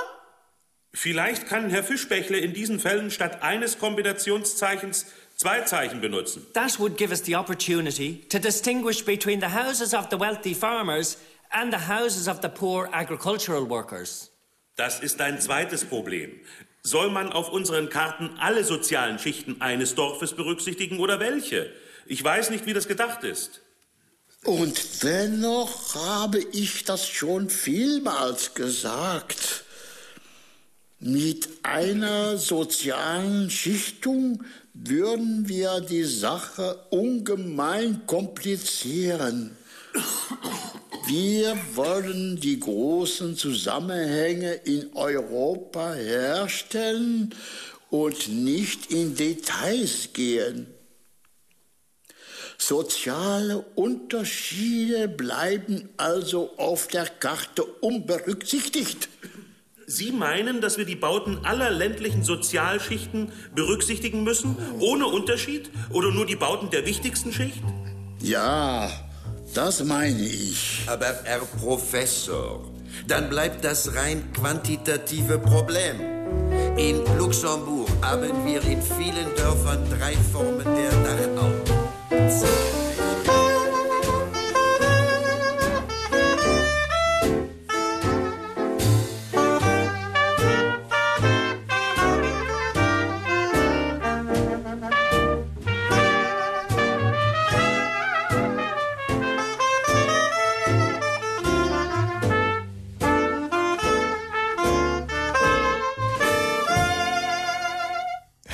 Vielleicht kann Herr Fischbächle in diesen Fällen statt eines Kombinationszeichens zwei Zeichen benutzen. That would give us the opportunity to distinguish between the houses of the wealthy farmers and the houses of the poor agricultural workers. Das ist ein zweites Problem. Soll man auf unseren Karten alle sozialen Schichten eines Dorfes berücksichtigen oder welche? Ich weiß nicht, wie das gedacht ist. Und dennoch habe ich das schon vielmals gesagt. Mit einer sozialen Schichtung würden wir die Sache ungemein komplizieren. Wir wollen die großen Zusammenhänge in Europa herstellen und nicht in Details gehen. Soziale Unterschiede bleiben also auf der Karte unberücksichtigt. Sie meinen, dass wir die Bauten aller ländlichen Sozialschichten berücksichtigen müssen, ohne Unterschied? Oder nur die Bauten der wichtigsten Schicht? Ja, das meine ich. Aber Herr Professor, dann bleibt das rein quantitative Problem. In Luxemburg haben wir in vielen Dörfern drei Formen der Dachauto.